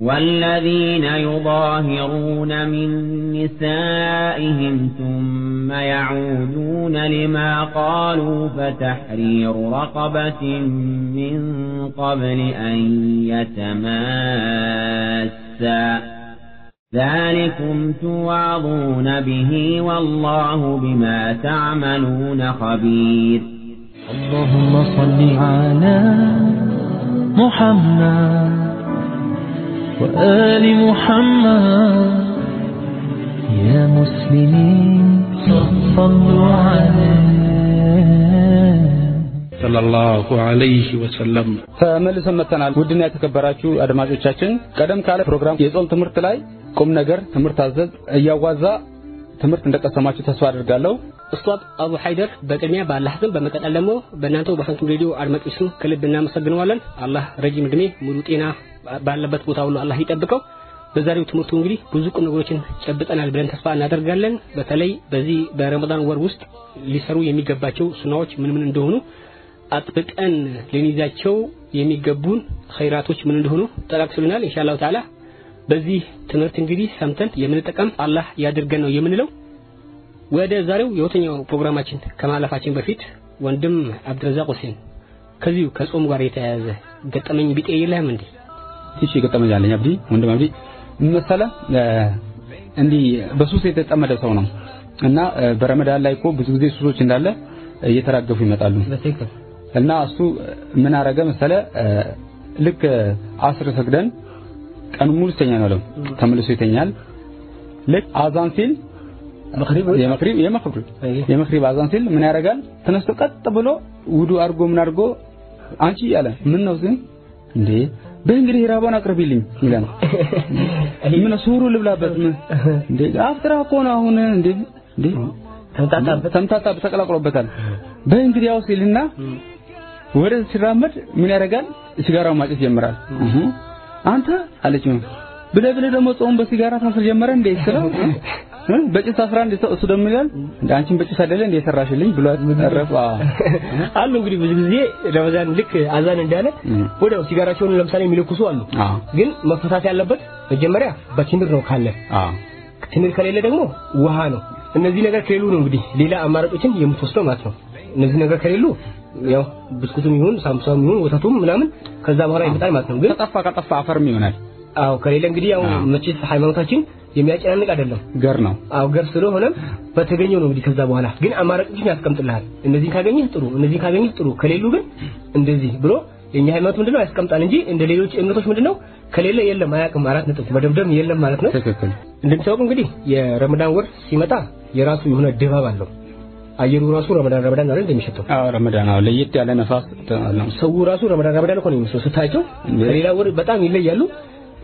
والذين يظاهرون من نسائهم ثم يعودون لما قالوا فتحرير رقبة من قبل أن يتماسا. ذلكم توعظون به والله بما تعملون خبير. اللهم صل على محمد. وآل محمد يا مسلمين صلوا عليه ሰለላሁ ዐለይሂ ወሰለም ተመልሰን መጥተናል። ውድና የተከበራችሁ አድማጮቻችን ቀደም ካለ ፕሮግራም የጾም ትምህርት ላይ ቁም ነገር ትምህርት አዘዝ እያዋዛ ትምህርት እንደቀሰማችሁ ተስፋ አድርጋለሁ። ኡስታዝ አቡ ሀይደር በቅድሚያ በአላህ ስም በመቀጠል ደግሞ በእናንተው በፈንቱም ሬዲዮ አድማጮች ስም ከልብ እናመሰግነዋለን። አላህ ረጅም እድሜ ሙሉ ጤና ባለበት ቦታ ሁሉ አላህ ይጠብቀው። በዛሬው ትምህርቱ እንግዲህ ብዙ ቁም ነገሮችን ጨብጠናል ብለን ተስፋ እናደርጋለን። በተለይ በዚህ በረመዳን ወር ውስጥ ሊሰሩ የሚገባቸው ሱናዎች ምን ምን እንደሆኑ አጥብቀን ልንይዛቸው የሚገቡን ኸይራቶች ምን እንደሆኑ ጠቃቅሱልናል። ኢንሻአላህ ተዓላ በዚህ ትምህርት እንግዲህ ሰምተን የምንጠቀም አላህ ያድርገን ነው የምንለው። ወደ ዛሬው የሁለተኛው ፕሮግራማችን ከማለፋችን በፊት ወንድም አብድረዛቅ ሁሴን ከዚሁ ከጾም ጋር የተያያዘ ገጠመኝ ቢጤ የለህም እንዴ? እሺ ገጠመኝ አለኝ አብዲ ወንድም አብዲ። መሰለ እንዲህ በሱስ የተጠመደ ሰው ነው እና በረመዳን ላይ እኮ ብዙ ጊዜ ሱሶች እንዳለ እየተራገፉ ይመጣሉ። እና እሱ ምን አረገ መሰለ ልክ አስር ሰግደን ቀን ሙሉ ስተኛ ነው አለው ተመልሶ ይተኛል። ልክ አዛን ሲል መክሪብ የመክሪብ የመክሪብ የመክሪብ አዛን ሲል ምን ያደርጋል? ተነስቶ ቀጥ ብሎ ውዱ አድርጎ ምን አድርጎ አንቺ ያለ ምን ነው ግን እንዴ በእንግዲህ ራቧን አቅርቢልኝ ይላል። ምን ሱሩ ልብላበት? ምን? እንዴ አፍጥራ እኮ ነው አሁን እንዴ? እንዴ? ተምታታ ተቀላቅሎበታል። በእንግዲህ ያው ሲልና ወደ ሲራመድ ምን ያደርጋል? ሲጋራው ማጨስ ጀምራል አንተ አለች ብለ ብለ ደግሞ ጾም በሲጋራ ታስር ጀመረ እንዴ? ስለው በጭስ አስራ አንድ እሱ ደግሞ ይላል እንደ አንቺን በጭስ አይደለ እንደ የሰራሽልኝ ብሎ ተረፈ አሉ እንግዲህ ብዙ ጊዜ ረመዳን ልክ አዛን እንዳለ ወዲያው ሲጋራቸውን ለምሳሌ የሚለኩሱ አሉ። ግን መፈታት ያለበት መጀመሪያ በቲምር ነው ካለ። ቲምር ከሌለ ደግሞ ውሃ ነው። እነዚህ ነገር ከሌሉ ነው እንግዲህ ሌላ አማራጮችን የምትወስደው ማለት ነው። እነዚህ ነገር ከሌሉ ያው ብስኩትም ይሁን ሳምቡሳም ይሁን ወተቱም ምናምን ከዛ በኋላ ይመጣል ማለት ነው። ግን ከጠፋ ከጠፋ አፈርም ይሆናል አዎ ከሌለ እንግዲህ ያው መቼስ ሃይማኖታችን የሚያጨናንቅ አይደለም። ገር ነው። አዎ ገር ስለሆነ በተገኘው ነው እንግዲህ ከዛ በኋላ። ግን አማራጮችን ያስቀምጥልሃል። እነዚህን ካገኘህ ጥሩ እነዚህን ካገኘህ ጥሩ ከሌሉ ግን እንደዚህ ብሎ የኛ ሃይማኖት ምንድነው? ያስቀምጣል እንጂ እንደ ሌሎች እምነቶች ምንድነው? ከሌለ የለም አያውቅም አራት ነጥብ በደብደብ የለም ማለት ነው። ትክክል። እንደምታውቁ እንግዲህ የረመዳን ወር ሲመጣ የራሱ የሆነ ድባብ አለው። አየሩ ራሱ ረመዳን ረመዳን አይደል እንደሚሸተው አዎ ረመዳን አዎ። ለየት ያለ ነፋስ ነው። ሰው ራሱ ረመዳን ረመዳን እኮ ነው የሚመስለው ስታቸው ከሌላ ወር በጣም ይለያሉ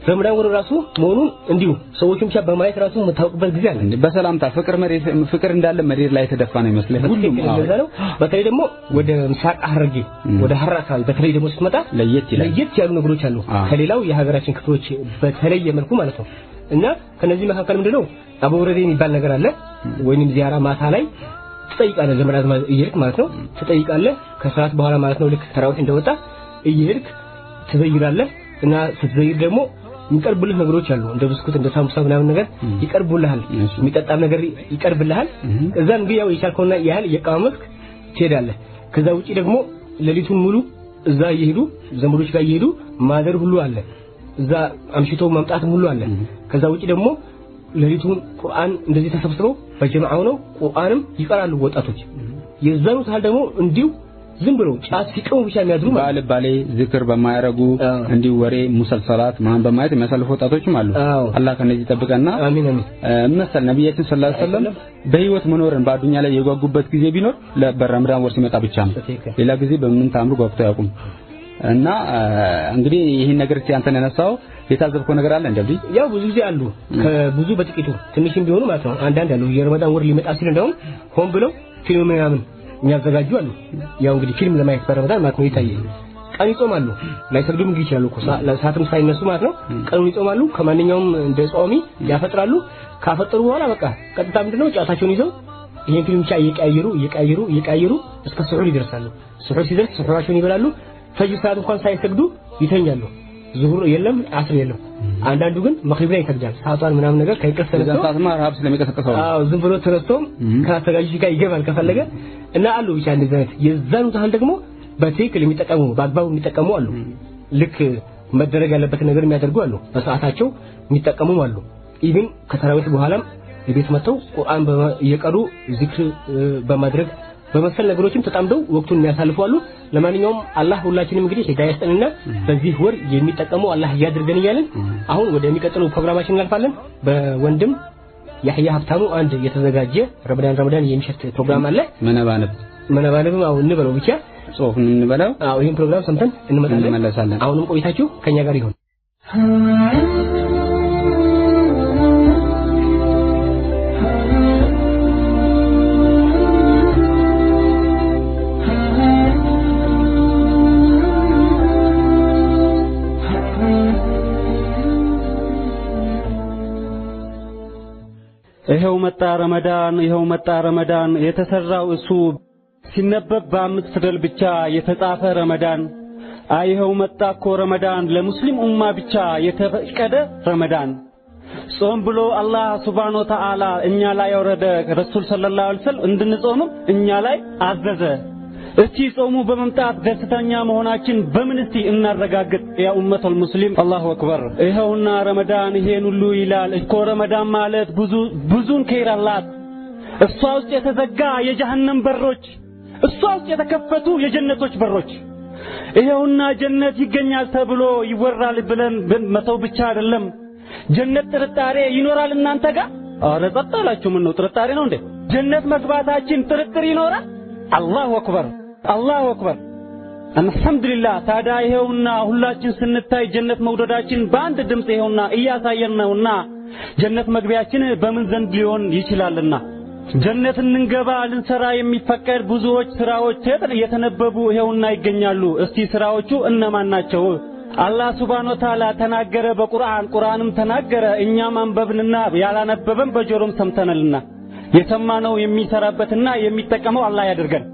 ረመዳን ወር ራሱ መሆኑን እንዲሁ ሰዎችን ብቻ በማየት ራሱ የምታውቅበት ጊዜ አለ። በሰላምታ ፍቅር መሬት ፍቅር እንዳለ መሬት ላይ የተደፋ ነው ይመስለኝ ሁሉም ነው። በተለይ ደግሞ ወደ ምስራቅ ሐረርጌ ወደ ሐረር አካባቢ በተለይ ደግሞ ስትመጣ ለየት ይላል። ለየት ያሉ ነገሮች አሉ። ከሌላው የሀገራችን ክፍሎች በተለየ መልኩ ማለት ነው። እና ከነዚህ መካከል ምንድነው አበወረዴ የሚባል ነገር አለ። ወይንም ዚያራ ማታ ላይ ትጠይቃለህ። ዘመድ እየሄድክ ማለት ነው ትጠይቃለህ። ከሰዓት በኋላ ማለት ነው ልክ ተራዊት እንደወጣ እየሄድክ ትዘይራለህ። እና ስትዘይር ደግሞ የሚቀርቡልህ ነገሮች አሉ። እንደ ብስኩት እንደ ሳምቡሳ ምናምን ነገር ይቀርቡልሃል። የሚጠጣም ነገር ይቀርብልሃል። እዛ እንግዲህ ያው የቻልከውና ያህል እየቀማመስክ ትሄዳለህ። ከዛ ውጪ ደግሞ ሌሊቱን ሙሉ እዛ እየሄዱ ዘመዶች ጋር እየሄዱ ማደር ሁሉ አለ። እዛ አምሽቶ መምጣትም ሁሉ አለ። ከዛ ውጪ ደግሞ ሌሊቱን ቁርአን እንደዚህ ተሰብስበው በጀማዓው ነው ቁርአንም ይቀራሉ ወጣቶች። የዛኑ ታህል ደግሞ እንዲሁ ዝም ብለው ጫት ሲቀሙ ብቻ የሚያድሩ ባል ባሌ ዝክር በማያረጉ እንዲሁ ወሬ ሙሰልሰላት ማን በማየት የሚያሳልፉ ወጣቶችም አሉ። አላህ ከነዚህ ጠብቀና አሚን አሚን። መሰል ነብያችን ሰለላሁ ዐለይሂ ወሰለም በህይወት መኖርን በአዱኛ ላይ የጓጉበት ጊዜ ቢኖር በረመዳን ወር ሲመጣ ብቻ ነው። ሌላ ጊዜ በምን ታምሩ ጓጉተው አያውቁም። እና እንግዲህ ይህን ነገር እስቲ አንተን ያነሳው የታዘብከው ነገር አለ እንደዚህ ያው ብዙ ጊዜ አሉ። ከብዙ በጥቂቱ ትንሽም ቢሆኑ ማለት ነው። አንዳንድ አሉ። የረመዳን ወር ሊመጣ ሲል እንደውም ሆን ብለው ፊልም ምናምን የሚያዘጋጁ አሉ። ያው እንግዲህ ፊልም ለማየት በረመዳን ማለት ነው ይታየ ቀን ይጾማሉ። ላይሰግዱም እንግዲህ ይችላሉ። እኮ ሰዓትም ሳይነሱ ማለት ነው። ቀኑን ይጾማሉ። ከማንኛውም እንደ ጾሚ ያፈጥራሉ። ካፈጠሩ በኋላ በቃ ቀጥታ ምንድነው? ጫታቸውን ይዘው ይሄን ፊልም ብቻ እየቀያየሩ እየቀያየሩ እየቀያየሩ እስከ ስሑር ይደርሳሉ። ስሑር ሲደርስ ስሑራቸውን ይበላሉ። ፈጅር ሰዓት እንኳን ሳይሰግዱ ይተኛሉ። ዙሁር የለም አስር የለም። አንዳንዱ ግን መግሪብ ላይ ይሰግዳል። ሰዓቷን ምናምን ነገር ከእንቅልፍ ተነስቶ ዝም ብሎ ተነስቶም ከአስተጋጆች ጋር ይገባል። ከፈለገ እና አሉ ብቻ እንደዚህ አይነት የዛኑ ታህል ደግሞ በትክክል የሚጠቀሙ በአግባቡ የሚጠቀሙ አሉ። ልክ መደረግ ያለበትን ነገር የሚያደርጉ አሉ። በሰዓታቸው የሚጠቀሙም አሉ። even ከተራዊት በኋላም የቤት መጥተው ቁርአን እየቀሩ ዚክር በማድረግ በመሰል ነገሮችም ተጣምደው ወቅቱን የሚያሳልፉ አሉ። ለማንኛውም አላህ ሁላችንም እንግዲህ ሂዳያ ይስጠንና በዚህ ወር የሚጠቀሙ አላህ ያድርገን እያለን አሁን ወደሚቀጥለው ፕሮግራማችን እናልፋለን። በወንድም ያህያ ሀብታሙ አንድ የተዘጋጀ ረመዳን ረመዳን የሚሸት ፕሮግራም አለ። መነባነብ። መነባነብም አሁን እንበለው ብቻ ጽሁፍ እንበለው። አዎ ይህን ፕሮግራም ሰምተን እንመጣለን። እንመለሳለን። አሁንም ቆይታችሁ ከኛ ጋር ይሁን ይኸው መጣ ረመዳን ይኸው መጣ ረመዳን የተሰራው እሱ ሲነበብ በአምስት ፊደል ብቻ የተጻፈ ረመዳን አይ ይኸው መጣ እኮ ረመዳን ለሙስሊም ኡማ ብቻ የተፈቀደ ረመዳን ጾም ብሎ አላህ ሱብሓነሁ ወተዓላ እኛ ላይ ያወረደ ረሱል ሰለላሁ ዐለይሂ ወሰለም እንድንጾምም እኛ ላይ አዘዘ። እስቲ ጾሙ በመምጣት ደስተኛ መሆናችን በምን እስቲ እናረጋግጥ? ያ ኡመተል ሙስሊም አላሁ አክበር። ይኸውና ረመዳን ይሄን ሁሉ ይላል እኮ ረመዳን ማለት ብዙ ብዙን ኸይር አላት። እሷ ውስጥ የተዘጋ የጀሃነም በሮች፣ እሷ ውስጥ የተከፈቱ የጀነቶች በሮች። ይኸውና ጀነት ይገኛል ተብሎ ይወራል ብለን መተው ብቻ አይደለም። ጀነት ጥርጣሬ ይኖራል እናንተ ጋር? አረ ጸጥ አላችሁ። ምን ነው ጥርጣሬ ነው እንዴ? ጀነት መግባታችን ጥርጥር ይኖራል? አላሁ አክበር አላሁ አክበር። አልሐምዱሊላህ። ታዲያ ይሄውና ሁላችን ስንታይ ጀነት መውደዳችን በአንድ ድምፅ ይሄውና እያሳየን ነውና ጀነት መግቢያችን በምን ዘንድ ሊሆን ይችላልና ጀነት እንንገባ ልንሰራ የሚፈቀድ ብዙዎች ስራዎች የተነበቡ ይሄውና ይገኛሉ። እስቲ ስራዎቹ እነማን ናቸው? አላህ ሱብሓነሁ ወተዓላ ተናገረ በቁርአን ቁርአንም ተናገረ። እኛም አንበብንና ያላነበበን በጆሮም ሰምተናልና የሰማነው የሚሰራበትና የሚጠቀመው አላህ ያደርገን።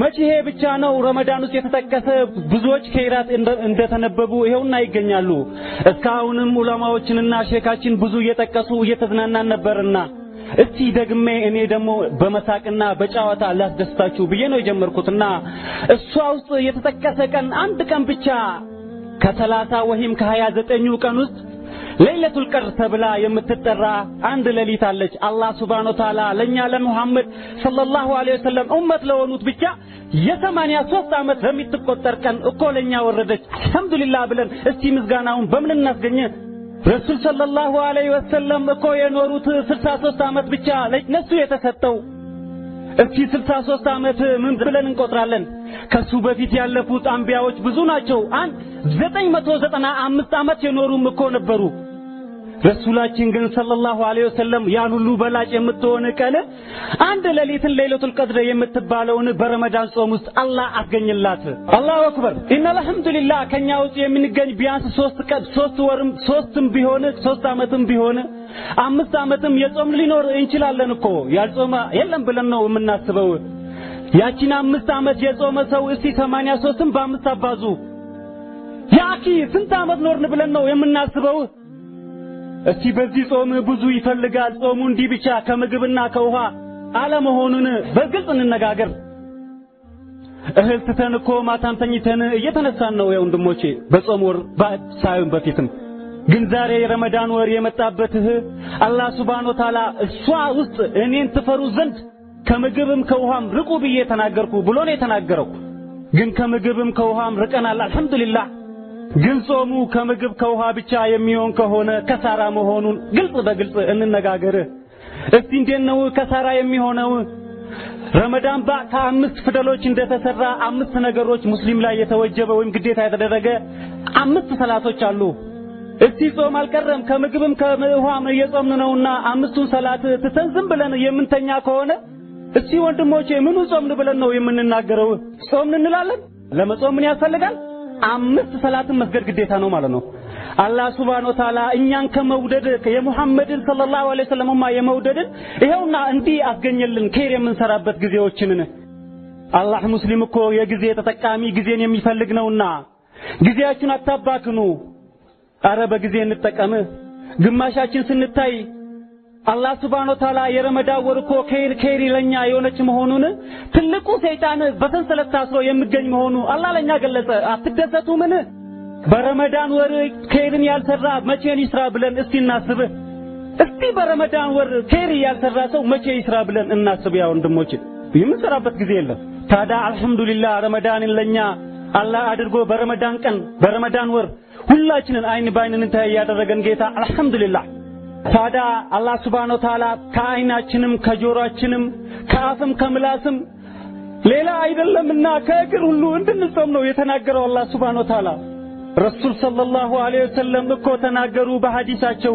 መቼ ብቻ ነው? ረመዳን ውስጥ የተጠቀሰ ብዙዎች ኸይራት እንደተነበቡ ይኸውና ይገኛሉ። እስካሁንም ዑለማዎችንና ሼካችን ብዙ እየጠቀሱ እየተዝናናን ነበርና እስቲ ደግሜ እኔ ደግሞ በመሳቅና በጨዋታ ላስደስታችሁ ብዬ ነው የጀመርኩትና እሷ ውስጥ የተጠቀሰ ቀን አንድ ቀን ብቻ ከሰላሳ ወይም ከሀያ ዘጠኙ ቀን ውስጥ ለይለቱል ቀድር ተብላ የምትጠራ አንድ ሌሊት አለች። አላህ ሱብሓነሁ ወተዓላ ለኛ ለሙሐመድ ሰለላሁ ዐለይሂ ወሰለም ኡመት ለሆኑት ብቻ የሰማንያ ሦስት ዓመት ለሚትቆጠር ቀን እኮ ለኛ ወረደች። አልሐምዱሊላህ ብለን እስቲ ምስጋናውን በምን እናስገኘ? ረሱል ሰለላሁ ዐለይሂ ወሰለም እኮ የኖሩት ስልሳ ሦስት ዓመት ብቻ ለነሱ የተሰጠው እስቲ ስልሳ ሦስት ዓመት ምን ብለን እንቆጥራለን? ከሱ በፊት ያለፉት አንቢያዎች ብዙ ናቸው። አንድ ዘጠኝ መቶ ዘጠና አምስት ዓመት የኖሩም እኮ ነበሩ። ረሱላችን ግን ሰለላሁ ዐለይሂ ወሰለም ያን ሁሉ በላጭ የምትሆን ቀን አንድ ሌሊትን ለይለቱል ቀድር የምትባለውን በረመዳን ጾም ውስጥ አላህ አስገኝላት። الله أكبر። إن الحمد لله ከኛ ውስጥ የምንገኝ ቢያንስ ሶስት ቀን ሶስት ወርም ሶስትም ቢሆን ሶስት ዓመትም ቢሆን አምስት ዓመትም የጾም ሊኖር እንችላለን እኮ ያልጾመ የለም ብለን ነው የምናስበው። ያቺን አምስት ዓመት የጾመ ሰው እስቲ ሰማንያ ሶስትም በአምስት አባዙ። ያኪ ስንት ዓመት ኖርን ብለን ነው የምናስበው? እስቲ በዚህ ጾም ብዙ ይፈልጋል። ጾሙ እንዲህ ብቻ ከምግብና ከውሃ አለመሆኑን በግልጽ እንነጋገር። እህል ትተን እኮ ማታም ተኝተን እየተነሳን ነው ወንድሞቼ፣ በጾም ወር ሳይሆን በፊትም ግን ዛሬ የረመዳን ወር የመጣበትህ አላህ ሱብሓነሁ ወተዓላ እሷ ውስጥ እኔን ትፈሩ ዘንድ ከምግብም ከውሃም ርቁ ብዬ ተናገርኩ ብሎ ነው የተናገረው። ግን ከምግብም ከውሃም ርቀናል። አልሐምዱሊላህ ግን ጾሙ ከምግብ ከውሃ ብቻ የሚሆን ከሆነ ከሳራ መሆኑን ግልጽ በግልጽ እንነጋገር። እስቲ እንዴት ነው ከሳራ የሚሆነው? ረመዳን ባ ከአምስት ፊደሎች እንደተሰራ አምስት ነገሮች ሙስሊም ላይ የተወጀበ ወይም ግዴታ የተደረገ አምስት ሰላቶች አሉ። እስቲ ጾም አልቀረም ከምግብም ከውሃም እየጾምን ነውና አምስቱን ሰላት ትተን ዝም ብለን የምንተኛ ከሆነ እስቲ ወንድሞቼ ምኑ ጾምን ብለን ነው የምንናገረው? ጾምን እንላለን። ለመጾም ምን ያስፈልጋል? አምስት ሰላትን መስገድ ግዴታ ነው ማለት ነው። አላህ ሱብሓነሁ ወተዓላ እኛን ከመውደድ የሙሐመድን ሰለላሁ ዐለይሂ ወሰለም የመውደድን ይኸውና እንዲህ አስገኘልን ኸይር የምንሰራበት ጊዜዎችን። አላህ ሙስሊም እኮ የጊዜ ተጠቃሚ ጊዜን የሚፈልግ ነውና ጊዜያችሁን አታባክኑ። አረ በጊዜ እንጠቀም። ግማሻችን ስንታይ አላህ ሱብሓነሁ ወተዓላ የረመዳን ወር እኮ ኸይር ኸይር ለኛ የሆነች መሆኑን ትልቁ ሰይጣን በሰንሰለት ታስሮ የሚገኝ መሆኑ አላህ ለኛ ገለጸ። አትደሰቱ ምን በረመዳን ወር ኸይርን ያልሰራ መቼን ይስራ ብለን እስቲ እናስብ። እስቲ በረመዳን ወር ኸይር ያልሰራ ሰው መቼ ይስራ ብለን እናስብ። ያ ወንድሞች የምንሰራበት ጊዜ የለም። ታዲያ አልሐምዱሊላህ ረመዳንን ለኛ አላህ አድርጎ በረመዳን ቀን በረመዳን ወር ሁላችንን አይን ባይን እንታይ ያደረገን ጌታ አልሐምዱሊላህ። ታዲያ አላህ ሱብሓነሁ ወተዓላ ከአይናችንም ከጆሮአችንም ከአፍም ከምላስም ሌላ አይደለምና ከእግር ሁሉ እንድንጾም ነው የተናገረው አላህ ሱብሓነሁ ወተዓላ። ረሱል ሰለላሁ ዐለይሂ ወሰለም እኮ ተናገሩ በሐዲሳቸው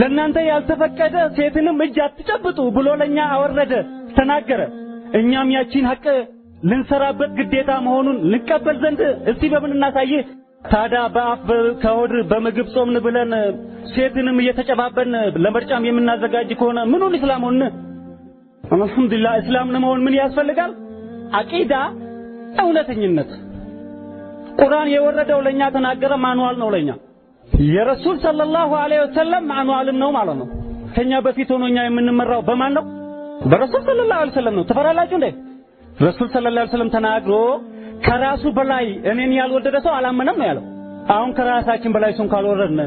ለእናንተ ያልተፈቀደ ሴትንም እጅ አትጨብጡ ብሎ ለኛ አወረደ ተናገረ። እኛም ያቺን ሐቅ ልንሰራበት ግዴታ መሆኑን ልቀበል ዘንድ እስቲ በምን እናሳይህ? ታዲያ በአፍ ከሆድ በምግብ ጾምን ብለን ሴትንም እየተጨባበን ለመርጫም የምናዘጋጅ ከሆነ ምኑን እስላም ሆን? አልሐምዱሊላህ እስላም ለመሆን ምን ያስፈልጋል? አቂዳ እውነተኝነት። ቁርአን የወረደው ለኛ ተናገረ ማኑዋል ነው ለኛ። የረሱል ሰለላሁ ዐለይሂ ወሰለም ማኑዋልም ነው ማለት ነው። ከኛ በፊት ሆኖ እኛ የምንመራው በማን ነው? በረሱል ሰለላሁ ዐለይሂ ወሰለም ነው። ትፈራላችሁ እንዴ? ረሱል ሰለላሁ ዐለይሂ ወሰለም ተናግሮ ከራሱ በላይ እኔን ያልወደደ ሰው አላመነም ነው ያለው። አሁን ከራሳችን በላይ እሱን ካልወረድን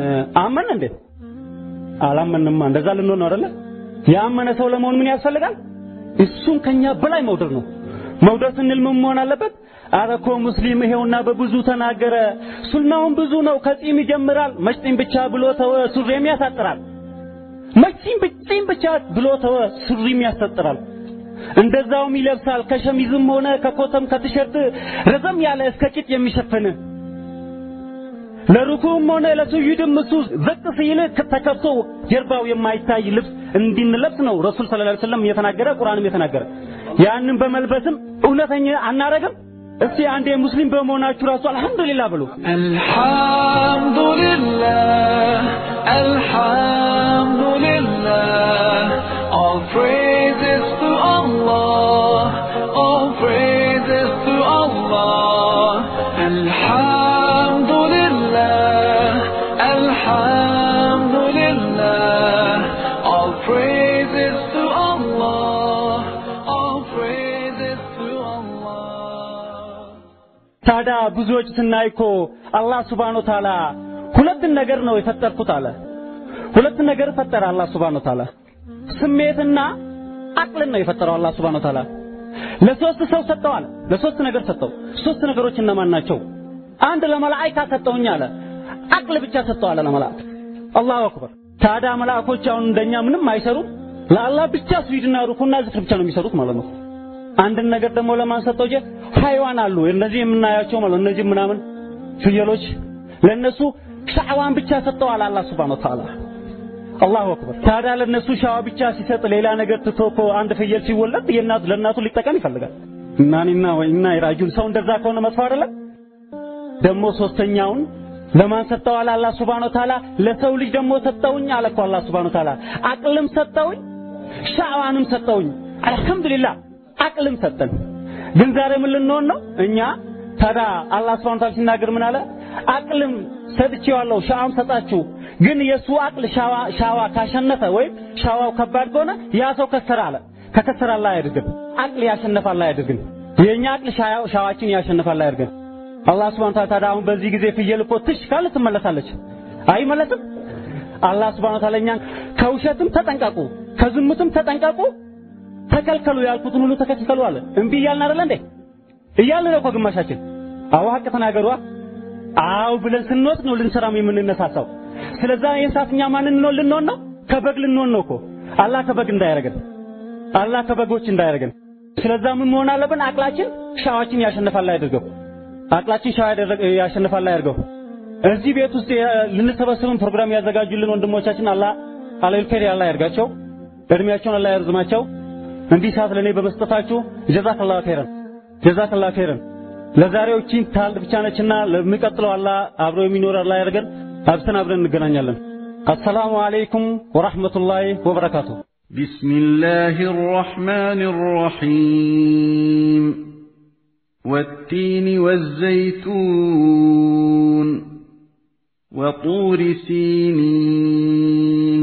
አመን እንዴ? አላመንማ። እንደዛ ልንሆን ነው አይደለ? ያመነ ሰው ለመሆን ምን ያስፈልጋል? እሱን ከኛ በላይ መውደድ ነው። መውደድ ስንል ምን መሆን አለበት? አረ እኮ ሙስሊም ይሄውና በብዙ ተናገረ። ሱናውን ብዙ ነው። ከጺም ይጀምራል። መጭጢም ብቻ ብሎ ተወ፣ ሱሪም ያሳጥራል። መጭጢም ብቻ ብሎ ተወ፣ ሱሪም ያሳጥራል። እንደዛውም ይለብሳል ከሸሚዝም ሆነ ከኮተም ከቲሸርት ረዘም ያለ እስከ ቂጥ የሚሸፍን ለሩኩም ሆነ ለስዩድም እሱ ዘቅ ሲል ተከፍቶ ጀርባው የማይታይ ልብስ እንድንለብስ ነው ረሱል ሰለላሁ ዐለይሂ ወሰለም የተናገረ ቁርአንም እየተናገረ ያንን በመልበስም እውነተኛ አናረግም። እስቲ አንዴ ሙስሊም በመሆናችሁ ራሱ አልሐምዱሊላህ ብሎ አልሐምዱሊላህ ብዙዎች ስናይ እኮ አላህ ሱብሓነሁ ወተዓላ ሁለትን ነገር ነው የፈጠርኩት አለ። ሁለት ነገር ፈጠረ አላህ ሱብሓነሁ ወተዓላ ስሜትና አቅልን ነው የፈጠረው አላህ ሱብሓነሁ ወተዓላ። ለሶስት ሰው ሰጠው አለ። ለሶስት ነገር ሰጠው። ሶስት ነገሮች እነማን ናቸው? አንድ ለመላእክት ሰጠውኝ አለ። አቅል ብቻ ሰጠው አለ ለመላእክት። አላሁ አክበር። ታዲያ መላእኮች አሁን እንደኛ ምንም አይሰሩም። ለአላህ ብቻ ስጁድና ሩኩና ዝክር ብቻ ነው የሚሰሩት ማለት ነው። አንድን ነገር ደግሞ ለማን ሰጠው? ጀ ሃይዋን አሉ እነዚህ የምናያቸው ማለት እነዚህ ምናምን ፍየሎች ለነሱ ሻዕዋን ብቻ ሰጠዋል አላህ ሱብሓነሁ ወተዓላ። አላሁ አክበር። ታዲያ ለነሱ ሻዋ ብቻ ሲሰጥ ሌላ ነገር ትቶ እኮ አንድ ፍየል ሲወለድ የእናቱ ለእናቱ ሊጠቀም ይፈልጋል። እናኒና ወይና ይራጁን ሰው እንደዛ ከሆነ መጥፎ አይደለም። ደግሞ ሶስተኛውን ለማን ሰጠዋል አላህ ሱብሓነሁ ወተዓላ? ለሰው ልጅ ደግሞ ሰጠውኝ አለ እኮ አላህ ሱብሓነሁ ወተዓላ። አቅልም ሰጠውኝ፣ ሻዕዋንም ሰጠውኝ። አልሐምዱሊላህ አቅልም ሰጠን። ግን ዛሬ ምን ልንሆን ነው እኛ? ታዲያ አላህ ሱብሓነሁ ወተዓላ ሲናገር ምን አለ? አቅልም ሰጥቼዋለሁ ሻዋም ሰጣችሁ። ግን የሱ አቅል ሻዋ ሻዋ ካሸነፈ ወይም ሻዋው ከባድ ከሆነ ያ ሰው ከሰረ አለ። ከከሰረ አላህ አያድርግን። አቅል ያሸነፈ አላህ አያድርግን። የኛ አቅል ሻዋ- ሻዋችን ያሸነፈ አላህ አያድርግን። አላህ ሱብሓነሁ ወተዓላ ታዲያ አሁን በዚህ ጊዜ ፍየል እኮ ትሽ ካለ ትመለሳለች። አይመለስም። አላህ ሱብሓነሁ ወተዓላ እኛን ከውሸትም ተጠንቀቁ፣ ከዝሙትም ተጠንቀቁ፣ ተከልከሉ ያልኩትን ሁሉ ተከልከሉ አለ። እምቢ እያልን አይደለ እንዴ? እያልን ነው እኮ ግማሻችን። አዎ ሀቅ ተናገሯ። አው ብለን ስንወስድ ነው ልንሰራም የምንነሳሳው። ስለዛ የእንስሳት እኛ ማንን ነው ልንሆን ነው? ከበግ ልንሆን ነው እኮ። አላህ ከበግ እንዳያረገን፣ አላህ ከበጎች እንዳያረገን። ስለዛ ምን መሆን አለብን? አቅላችን ሻዋችን ያሸንፋል ያድርገው። አቅላችን ሻዋ ያሸንፋል ያድርገው። እዚህ ቤት ውስጥ ልንሰበስብን ፕሮግራም ያዘጋጁልን ወንድሞቻችን አላህ አለል ኸይር አላህ ያርጋቸው፣ እድሜያቸውን አላህ ያርዝማቸው። እንዲህ ሰዓት ለኔ በመስጠታችሁ ጀዛከላሁ ኸይረን ጀዛከላሁ ኸይረን። ለዛሬው እቺን ታል ብቻ ነችና ለሚቀጥለው አላህ አብሮ የሚኖር አላህ ያርገን። አብሰን አብረን እንገናኛለን። አሰላሙ አለይኩም ወራህመቱላሂ ወበረካቱ። بسم الله الرحمن الرحيم والتين والزيتون وطور سينين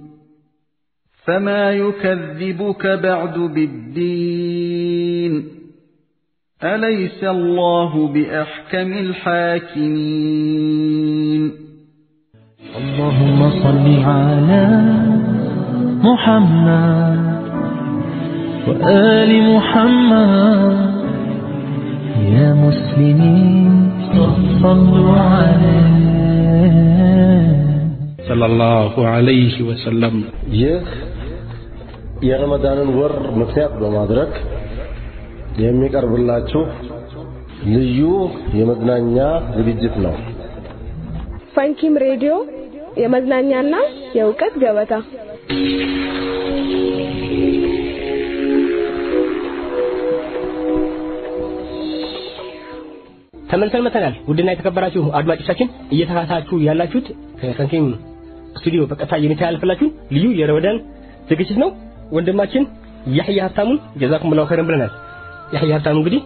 فما يكذبك بعد بالدين أليس الله بأحكم الحاكمين اللهم صل على محمد وآل محمد يا مسلمين صلوا عليه. صلى الله عليه وسلم. يا የረመዳንን ወር ምክንያት በማድረግ የሚቀርብላችሁ ልዩ የመዝናኛ ዝግጅት ነው። ፈንኪም ሬዲዮ የመዝናኛና የእውቀት ገበታ ተመልሰን መተናል። ውድና የተከበራችሁ አድማጮቻችን እየተከታታችሁ ያላችሁት ከፈንኪም ስቱዲዮ በቀጥታ የሚተላለፍላችሁ ልዩ የረመዳን ዝግጅት ነው። ወንድማችን ያህያ ሀብታሙን ጀዛኩሙላሁ ኸይረን ብለናል። ያህያ ሀብታሙ እንግዲህ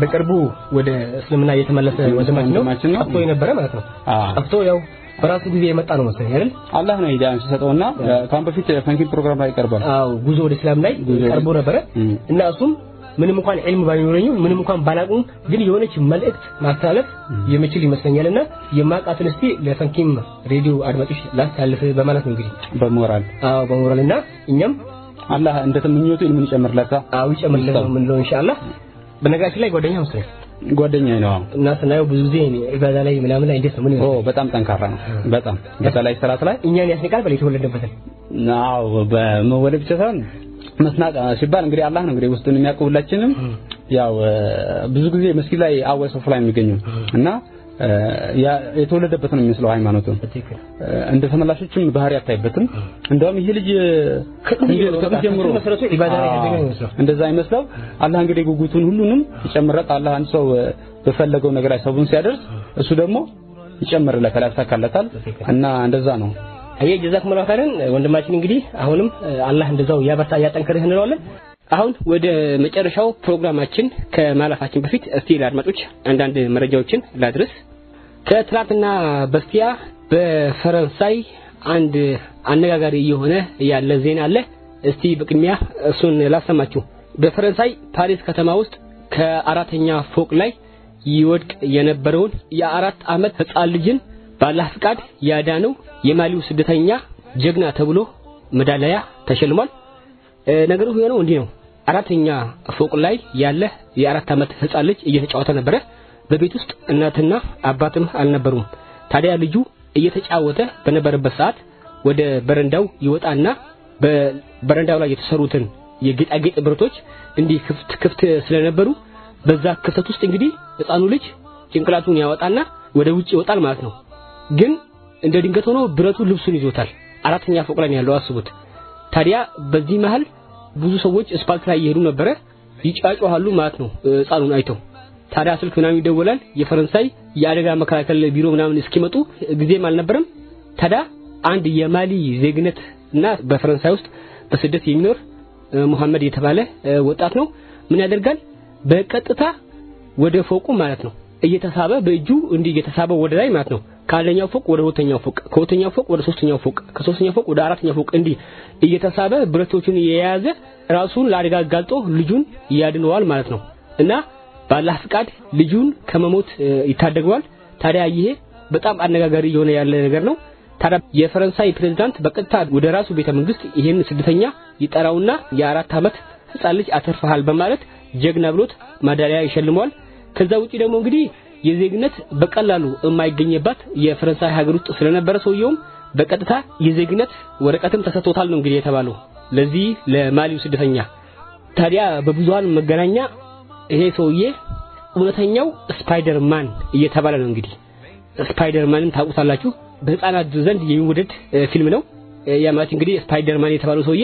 በቅርቡ ወደ እስልምና የተመለሰ ወንድማችን ነው። ጠፍቶ የነበረ ማለት ነው። ጠፍቶ ያው በራሱ ጊዜ የመጣ ነው መሰለኝ አይደል? አላህ ነው ሂዳያን ሲሰጠውና ከአሁን በፊት ፈንኪ ፕሮግራም ላይ ቀርቧል። አዎ ጉዞ ወደ እስላም ላይ ቀርቦ ነበረ እና እሱም ምንም እንኳን ዒልም ባይኖረኝም ምንም እንኳን ባላቁም ግን የሆነች መልእክት ማስተላለፍ የምችል ይመስለኛልና የማውቃትን እስቲ ለፈንኪም ሬዲዮ አድማጮች ላስተላልፍ በማለት ነው እንግዲህ በሞራል አዎ በሞራል እና እኛም አላህ እንደተመኘቱ ምን ይጨምርለታ አዎ ይጨምርለት ነው የምንለው ኢንሻአላህ። በነገራችን ላይ ጓደኛ መሰለኝ ጓደኛዬ ነው። እና ስናየው ብዙ ጊዜ ዒባዳ ላይ ምናምን ላይ እንዴት ነው ምን ኦ በጣም ጠንካራ ነው። በጣም በተለይ ሰላት ላይ እኛን ያስንቃል በል የተወለደበትን አዎ በመወለድ ብቻ ሳይሆን መስናቅ ሲባል እንግዲህ አላህ ነው እንግዲህ ውስጡን የሚያውቀው ሁላችንም። ያው ብዙ ጊዜ መስጊድ ላይ አወል ሶፍ ላይ የሚገኙ እና የተወለደበት ነው የሚመስለው ሃይማኖቱን እንደ ተመላሾችም ባህሪ አታይበትም። እንደውም ይሄ ልጅ ከጥንት ጀምሮ እንደዛ ይመስለው አላህ እንግዲህ ጉጉቱን ሁሉንም ይጨምረጥ አላህ አንድ ሰው በፈለገው ነገር ላይ ሰቡን ሲያደርስ እሱ ደግሞ ይጨምርለታል ያሳካለታል። እና እንደዛ ነው። አየ ጀዛኩም ወንድማችን እንግዲህ አሁንም አላህ እንደዛው ያበርታ ያጠንክርህ እንለዋለን አሁን ወደ መጨረሻው ፕሮግራማችን ከማለፋችን በፊት እስቲ ለአድማጮች አንዳንድ መረጃዎችን ላድርስ ከትላንትና በስቲያ በፈረንሳይ አንድ አነጋጋሪ የሆነ ያለ ዜና አለ እስቲ በቅድሚያ እሱን ላሰማችሁ በፈረንሳይ ፓሪስ ከተማ ውስጥ ከአራተኛ ፎቅ ላይ ይወድቅ የነበረውን የአራት ዓመት ህፃን ልጅን ባላህ ፍቃድ ያዳነው የማሊው ስደተኛ ጀግና ተብሎ መዳሊያ ተሸልሟል። ነገሩ የሆነው እንዲህ ነው። አራተኛ ፎቅ ላይ ያለ የአራት ዓመት ህፃን ልጅ እየተጫወተ ነበረ። በቤት ውስጥ እናትና አባትም አልነበሩም። ታዲያ ልጁ እየተጫወተ በነበረበት ሰዓት ወደ በረንዳው ይወጣና በበረንዳው ላይ የተሰሩትን የጌጣጌጥ ብረቶች እንዲህ ክፍት ክፍት ስለነበሩ በዛ ክፍተት ውስጥ እንግዲህ ህፃኑ ልጅ ጭንቅላቱን ያወጣና ወደ ውጭ ይወጣል ማለት ነው። ግን እንደ ድንገት ሆኖ ብረቱ ልብሱን ይዞታል። አራተኛ ፎቅ ላይ ያለው አስቡት። ታዲያ በዚህ መሃል ብዙ ሰዎች ስፓልት ላይ እየሄዱ ነበረ፣ ይጫጫሃሉ ማለት ነው ህፃኑን አይተው። ታዲያ ስልክ ምናምን ይደወላል። የፈረንሳይ የአደጋ መከላከል ቢሮ ምናምን እስኪመጡ ጊዜም አልነበረም። ታዲያ አንድ የማሊ ዜግነት እና በፈረንሳይ ውስጥ በስደት የሚኖር ሙሐመድ የተባለ ወጣት ነው። ምን ያደርጋል? በቀጥታ ወደ ፎቁ ማለት ነው እየተሳበ በእጁ እንዲህ እየተሳበ ወደ ላይ ማለት ነው ከአንደኛው ፎቅ ወደ ሁለተኛው ፎቅ ከሁለተኛው ፎቅ ወደ ሶስተኛው ፎቅ ከሶስተኛው ፎቅ ወደ አራተኛው ፎቅ እንዲህ እየተሳበ ብረቶቹን የያዘ ራሱን ለአደጋ አጋልጦ ልጁን ያድነዋል ማለት ነው እና በአላህ ፍቃድ ልጁን ከመሞት ይታደገዋል። ታዲያ ይሄ በጣም አነጋጋሪ የሆነ ያለ ነገር ነው። ታዲያ የፈረንሳይ ፕሬዝዳንት በቀጥታ ወደ ራሱ ቤተ መንግስት ይሄን ስደተኛ ይጠራውና የአራት ዓመት ህፃን ልጅ አተርፈሃል በማለት ጀግና ብሎት ማዳሊያ ይሸልመዋል። ከዛ ውጪ ደግሞ እንግዲህ የዜግነት በቀላሉ የማይገኝባት የፈረንሳይ ሀገር ውስጥ ስለነበረ ሰውየውም በቀጥታ የዜግነት ወረቀትም ተሰጥቶታል ነው እንግዲህ የተባለው ለዚህ ለማሊው ስደተኛ። ታዲያ በብዙሃን መገናኛ ይሄ ሰውዬ እውነተኛው Spider-Man እየተባለ ነው እንግዲህ Spider-Man ን ታውቁታላችሁ። በህፃናት ዘንድ የሚወደድ ፊልም ነው። ያ ማለት እንግዲህ Spider-Man የተባለው ሰውዬ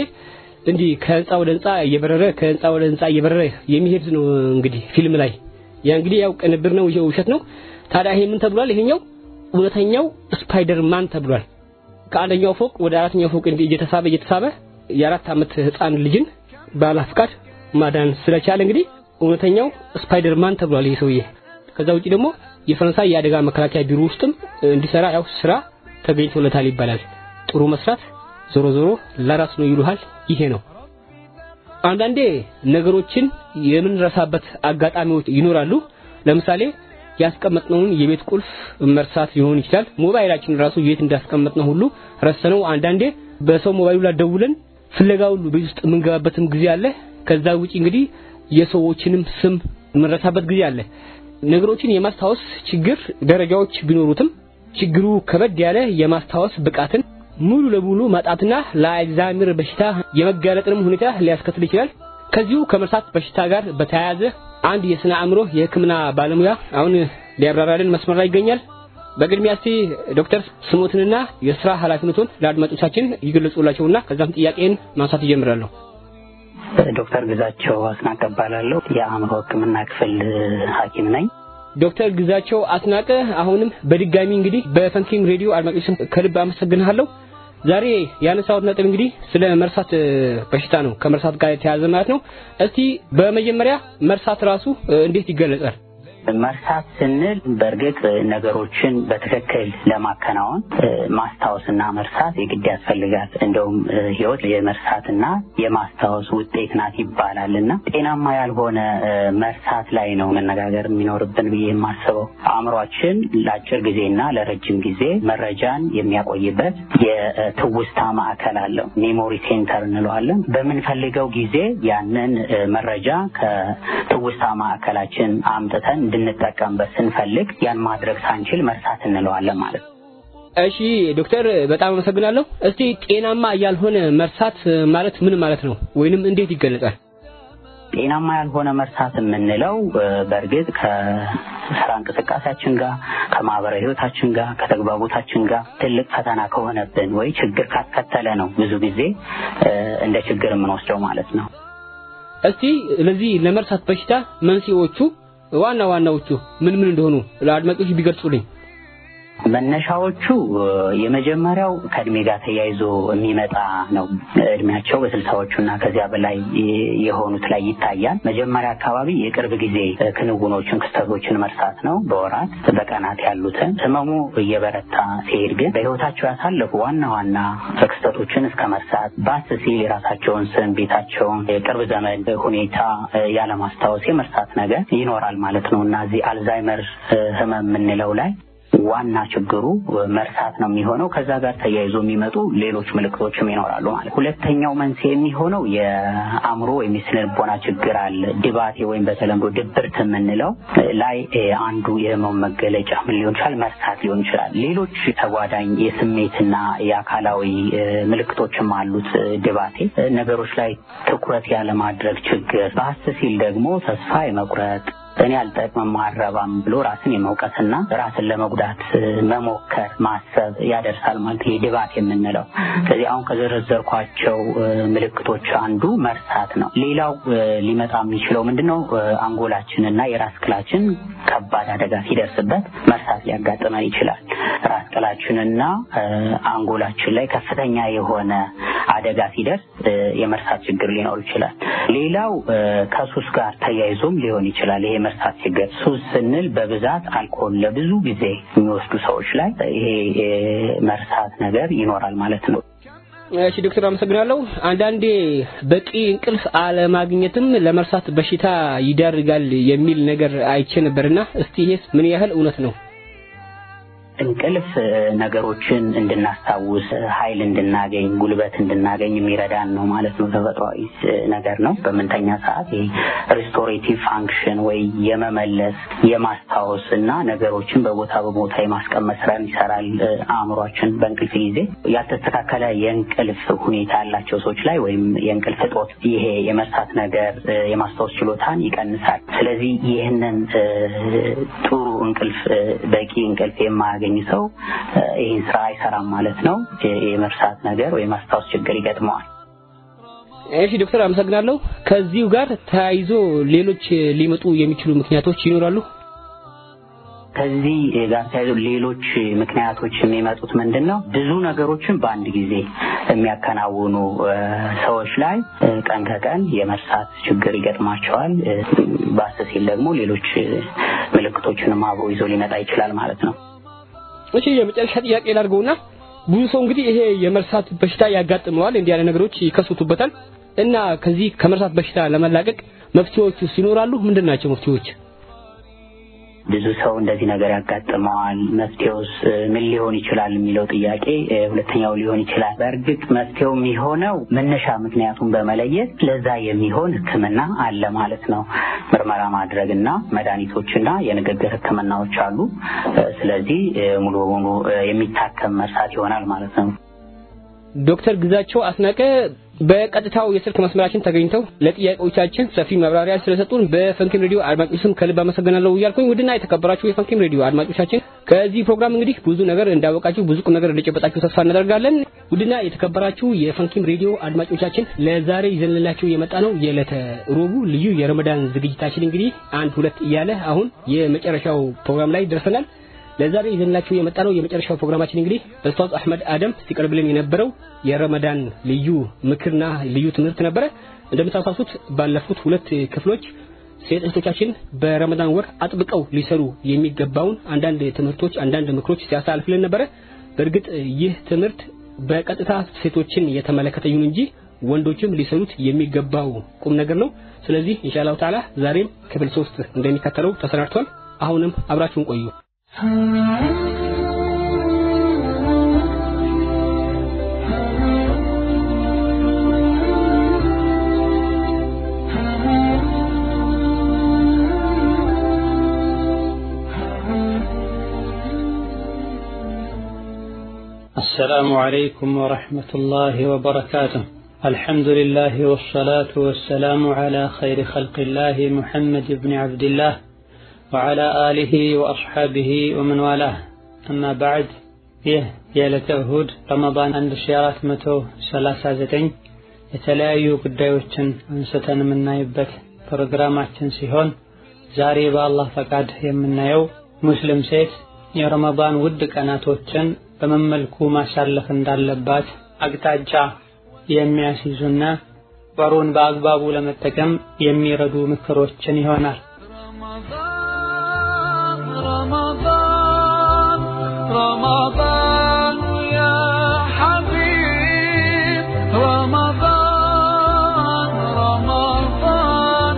እንዲህ ከህንፃ ወደ ህንፃ እየበረረ ከህንፃ ወደ ህንፃ እየበረረ የሚሄድ ነው እንግዲህ ፊልም ላይ ያ እንግዲህ ያው ቅንብር ነው፣ ይሄ ውሸት ነው። ታዲያ ይሄ ምን ተብሏል? ይሄኛው እውነተኛው Spider-Man ተብሏል። ከአንደኛው ፎቅ ወደ አራተኛው ፎቅ እየተሳበ እየተሳበ የአራት ዓመት ህፃን ልጅን በአላህ ፍቃድ ማዳን ስለቻለ እንግዲህ እውነተኛው Spider-Man ተብሏል ይሄ ሰውዬ። ከዛ ውጪ ደግሞ የፈረንሳይ የአደጋ መከላከያ ቢሮ ውስጥም እንዲሰራ ያው ስራ ተገኝቶለታል ይባላል። ጥሩ መስራት ዞሮ ዞሮ ለራስ ነው ይሉሃል። ይሄ ነው። አንዳንዴ ነገሮችን የምንረሳበት አጋጣሚዎች ይኖራሉ። ለምሳሌ ያስቀመጥነውን የቤት ቁልፍ መርሳት ሊሆን ይችላል። ሞባይላችን ራሱ የት እንዳስቀመጥነው ሁሉ ረሰነው። አንዳንዴ በሰው ሞባይሉ ላይ ደውለን ፍለጋ ሁሉ ቤት ውስጥ የምንገባበትም ጊዜ አለ። ከዛ ውጪ እንግዲህ የሰዎችንም ስም የምንረሳበት ጊዜ አለ። ነገሮችን የማስታወስ ችግር ደረጃዎች ቢኖሩትም ችግሩ ከበድ ያለ የማስታወስ ብቃትን ሙሉ ለሙሉ ማጣትና ለአልዛይመር በሽታ የመጋለጥንም ሁኔታ ሊያስከትል ይችላል። ከዚሁ ከመርሳት በሽታ ጋር በተያያዘ አንድ የስነ አእምሮ የሕክምና ባለሙያ አሁን ሊያብራራልን መስመር ላይ ይገኛል። በቅድሚያ እስቲ ዶክተር ስሞትንና የስራ ኃላፊነቱን ለአድማጮቻችን ይገለጹላቸውና ከዛም ጥያቄን ማንሳት ይጀምራለሁ። ዶክተር ግዛቸው አስናቀ እባላለሁ። የአእምሮ ሕክምና ክፍል ሐኪም ነኝ። ዶክተር ግዛቸው አስናቀ አሁንም በድጋሚ እንግዲህ በፈንኪም ሬዲዮ አድማጮች ስም ከልብ አመሰግንሃለሁ። ዛሬ ያነሳሁት ነጥብ እንግዲህ ስለ መርሳት በሽታ ነው፣ ከመርሳት ጋር የተያያዘ ማለት ነው። እስቲ በመጀመሪያ መርሳት ራሱ እንዴት ይገለጻል? መርሳት ስንል በእርግጥ ነገሮችን በትክክል ለማከናወን ማስታወስና መርሳት የግድ ያስፈልጋል። እንደውም ህይወት የመርሳትና የማስታወስ ውጤት ናት ይባላል እና ጤናማ ያልሆነ መርሳት ላይ ነው መነጋገር የሚኖርብን ብዬ የማስበው። አእምሯችን ለአጭር ጊዜና ለረጅም ጊዜ መረጃን የሚያቆይበት የትውስታ ማዕከል አለው። memory center እንለዋለን። በምንፈልገው ጊዜ ያንን መረጃ ከትውስታ ማዕከላችን አምጥተን እንድንጠቀምበት ስንፈልግ ያን ማድረግ ሳንችል መርሳት እንለዋለን ማለት ነው። እሺ ዶክተር በጣም አመሰግናለሁ። እስቲ ጤናማ ያልሆነ መርሳት ማለት ምን ማለት ነው? ወይንም እንዴት ይገለጻል? ጤናማ ያልሆነ መርሳት የምንለው በእርግጥ ከስራ እንቅስቃሴያችን ጋር ከማህበራዊ ህይወታችን ጋር ከተግባቦታችን ጋር ትልቅ ፈተና ከሆነብን ወይ ችግር ካስከተለ ነው ብዙ ጊዜ እንደ ችግር የምንወስደው ማለት ነው። እስቲ ለዚህ ለመርሳት በሽታ መንስኤዎቹ ዋና ዋናዎቹ ምን ምን እንደሆኑ ለአድማጮች ቢገልጹልኝ። መነሻዎቹ የመጀመሪያው ከእድሜ ጋር ተያይዞ የሚመጣ ነው። እድሜያቸው በስልሳዎቹ እና ከዚያ በላይ የሆኑት ላይ ይታያል። መጀመሪያ አካባቢ የቅርብ ጊዜ ክንውኖችን፣ ክስተቶችን መርሳት ነው። በወራት በቀናት ያሉትን ህመሙ እየበረታ ሲሄድ ግን በህይወታቸው ያሳለፉ ዋና ዋና ክስተቶችን እስከ መርሳት ባስ ሲል የራሳቸውን ስም፣ ቤታቸውን፣ የቅርብ ዘመድ ሁኔታ ያለማስታወስ የመርሳት ነገር ይኖራል ማለት ነው እና እዚህ አልዛይመር ህመም የምንለው ላይ ዋና ችግሩ መርሳት ነው የሚሆነው። ከዛ ጋር ተያይዞ የሚመጡ ሌሎች ምልክቶችም ይኖራሉ ማለት። ሁለተኛው መንስኤ የሚሆነው የአእምሮ ወይም የስነ ልቦና ችግር አለ። ድባቴ ወይም በተለምዶ ድብርት የምንለው ላይ አንዱ የህመሙ መገለጫ ምን ሊሆን ይችላል? መርሳት ሊሆን ይችላል። ሌሎች ተጓዳኝ የስሜትና የአካላዊ ምልክቶችም አሉት። ድባቴ ነገሮች ላይ ትኩረት ያለማድረግ ችግር፣ ባስ ሲል ደግሞ ተስፋ የመቁረጥ እኔ አልጠቅምም አረባም ብሎ ራስን የመውቀስና ራስን ለመጉዳት መሞከር ማሰብ ያደርሳል ማለት ይሄ ድባት የምንለው። ስለዚህ አሁን ከዘረዘርኳቸው ምልክቶች አንዱ መርሳት ነው። ሌላው ሊመጣ የሚችለው ምንድነው? አንጎላችንና የራስ ቅላችን ከባድ አደጋ ሲደርስበት መርሳት ሊያጋጥመን ይችላል። ራስ ቅላችንና አንጎላችን ላይ ከፍተኛ የሆነ አደጋ ሲደርስ የመርሳት ችግር ሊኖር ይችላል። ሌላው ከሱስ ጋር ተያይዞም ሊሆን ይችላል። ይሄ መርሳት ችግር ሱስ ስንል በብዛት አልኮል ለብዙ ጊዜ የሚወስዱ ሰዎች ላይ ይሄ መርሳት ነገር ይኖራል ማለት ነው። እሺ ዶክተር አመሰግናለሁ። አንዳንዴ በቂ እንቅልፍ አለማግኘትም ለመርሳት በሽታ ይዳርጋል የሚል ነገር አይቼ ነበርና እስቲ ይሄስ ምን ያህል እውነት ነው? እንቅልፍ ነገሮችን እንድናስታውስ ኃይል እንድናገኝ ጉልበት እንድናገኝ የሚረዳን ነው ማለት ነው። ተፈጥሯዊ ነገር ነው። በምንተኛ ሰዓት ይሄ restorative function ወይ የመመለስ የማስታወስ እና ነገሮችን በቦታ በቦታ የማስቀመጥ ስራን ይሰራል አእምሯችን በእንቅልፍ ጊዜ። ያልተስተካከለ የእንቅልፍ ሁኔታ ያላቸው ሰዎች ላይ ወይም የእንቅልፍ እጦት ይሄ የመርሳት ነገር የማስታወስ ችሎታን ይቀንሳል። ስለዚህ ይህንን ጥሩ እንቅልፍ በቂ እንቅልፍ የማያገኝ የሚያገኝ ሰው ይህን ስራ አይሰራም ማለት ነው። የመርሳት ነገር ወይም ማስታወስ ችግር ይገጥመዋል። እሺ ዶክተር አመሰግናለሁ። ከዚሁ ጋር ተያይዞ ሌሎች ሊመጡ የሚችሉ ምክንያቶች ይኖራሉ? ከዚህ ጋር ተያይዞ ሌሎች ምክንያቶች የሚመጡት ምንድን ነው? ብዙ ነገሮችን በአንድ ጊዜ የሚያከናውኑ ሰዎች ላይ ቀን ከቀን የመርሳት ችግር ይገጥማቸዋል። ባስ ሲል ደግሞ ሌሎች ምልክቶችንም አብሮ ይዞ ሊመጣ ይችላል ማለት ነው። እሺ የመጨረሻ ጥያቄ ላድርገውና ብዙ ሰው እንግዲህ ይሄ የመርሳት በሽታ ያጋጥመዋል፣ እንዲህ ነገሮች ይከሰቱበታል እና ከዚህ ከመርሳት በሽታ ለመላቀቅ መፍትሄዎች ይኖራሉ? ምንድን ናቸው መፍትሄዎች? ብዙ ሰው እንደዚህ ነገር ያጋጥመዋል፣ መፍትሄውስ ምን ሊሆን ይችላል የሚለው ጥያቄ ሁለተኛው ሊሆን ይችላል። በእርግጥ መፍትሄው የሚሆነው መነሻ ምክንያቱን በመለየት ለዛ የሚሆን ሕክምና አለ ማለት ነው። ምርመራ ማድረግ እና የንግግር ሕክምናዎች አሉ። ስለዚህ ሙሉ በሙሉ የሚታከም መርሳት ይሆናል ማለት ነው። ዶክተር ግዛቸው አስናቀ በቀጥታው የስልክ መስመራችን ተገኝተው ለጥያቄዎቻችን ሰፊ ማብራሪያ ስለሰጡን በፈንኪም ሬዲዮ አድማጮች ስም ከልብ አመሰግናለሁ እያልኩኝ ውድና የተከበራችሁ የፈንኪም ሬዲዮ አድማጮቻችን ከዚህ ፕሮግራም እንግዲህ ብዙ ነገር እንዳወቃችሁ ብዙ ቁም ነገር እንደጨበጣችሁ ተስፋ እናደርጋለን። ውድና የተከበራችሁ የፈንኪም ሬዲዮ አድማጮቻችን ለዛሬ ይዘንላችሁ የመጣ ነው የዕለተ ረቡዕ ልዩ የረመዳን ዝግጅታችን እንግዲህ አንድ ሁለት እያለ አሁን የመጨረሻው ፕሮግራም ላይ ደርሰናል። ለዛሬ ይዘንላችሁ የመጣ ነው የመጨረሻው ፕሮግራማችን እንግዲህ በኡስታዝ አህመድ አደም ሲቀርብልን የነበረው የረመዳን ልዩ ምክርና ልዩ ትምህርት ነበረ። እንደምታውቃሱት ባለፉት ሁለት ክፍሎች ሴት እህቶቻችን በረመዳን ወር አጥብቀው ሊሰሩ የሚገባውን አንዳንድ ትምህርቶች፣ አንዳንድ ምክሮች ሲያስተላልፍልን ነበረ። በእርግጥ ይህ ትምህርት በቀጥታ ሴቶችን የተመለከተ ይሁን እንጂ ወንዶችም ሊሰሩት የሚገባው ቁም ነገር ነው። ስለዚህ ኢንሻአላሁ ተዓላ ዛሬም ክፍል ሶስት እንደሚከተለው ተሰናድቷል። አሁንም አብራችሁን ቆዩ። السلام عليكم ورحمة الله وبركاته. الحمد لله والصلاة والسلام على خير خلق الله محمد بن عبد الله ወዓላ አሊሂ ወአስሓቢሂ ወመን ዋላህ አማ ባዕድ ይህ የዕለተ እሁድ ረመዳን 1439 የተለያዩ ጉዳዮችን አንስተን የምናይበት ፕሮግራማችን ሲሆን ዛሬ በአላህ ፈቃድ የምናየው ሙስሊም ሴት የረመዳን ውድ ቀናቶችን በምን መልኩ ማሳለፍ እንዳለባት አቅጣጫ የሚያስይዙና ወሩን በአግባቡ ለመጠቀም የሚረዱ ምክሮችን ይሆናል። رمضان يا حبيب رمضان رمضان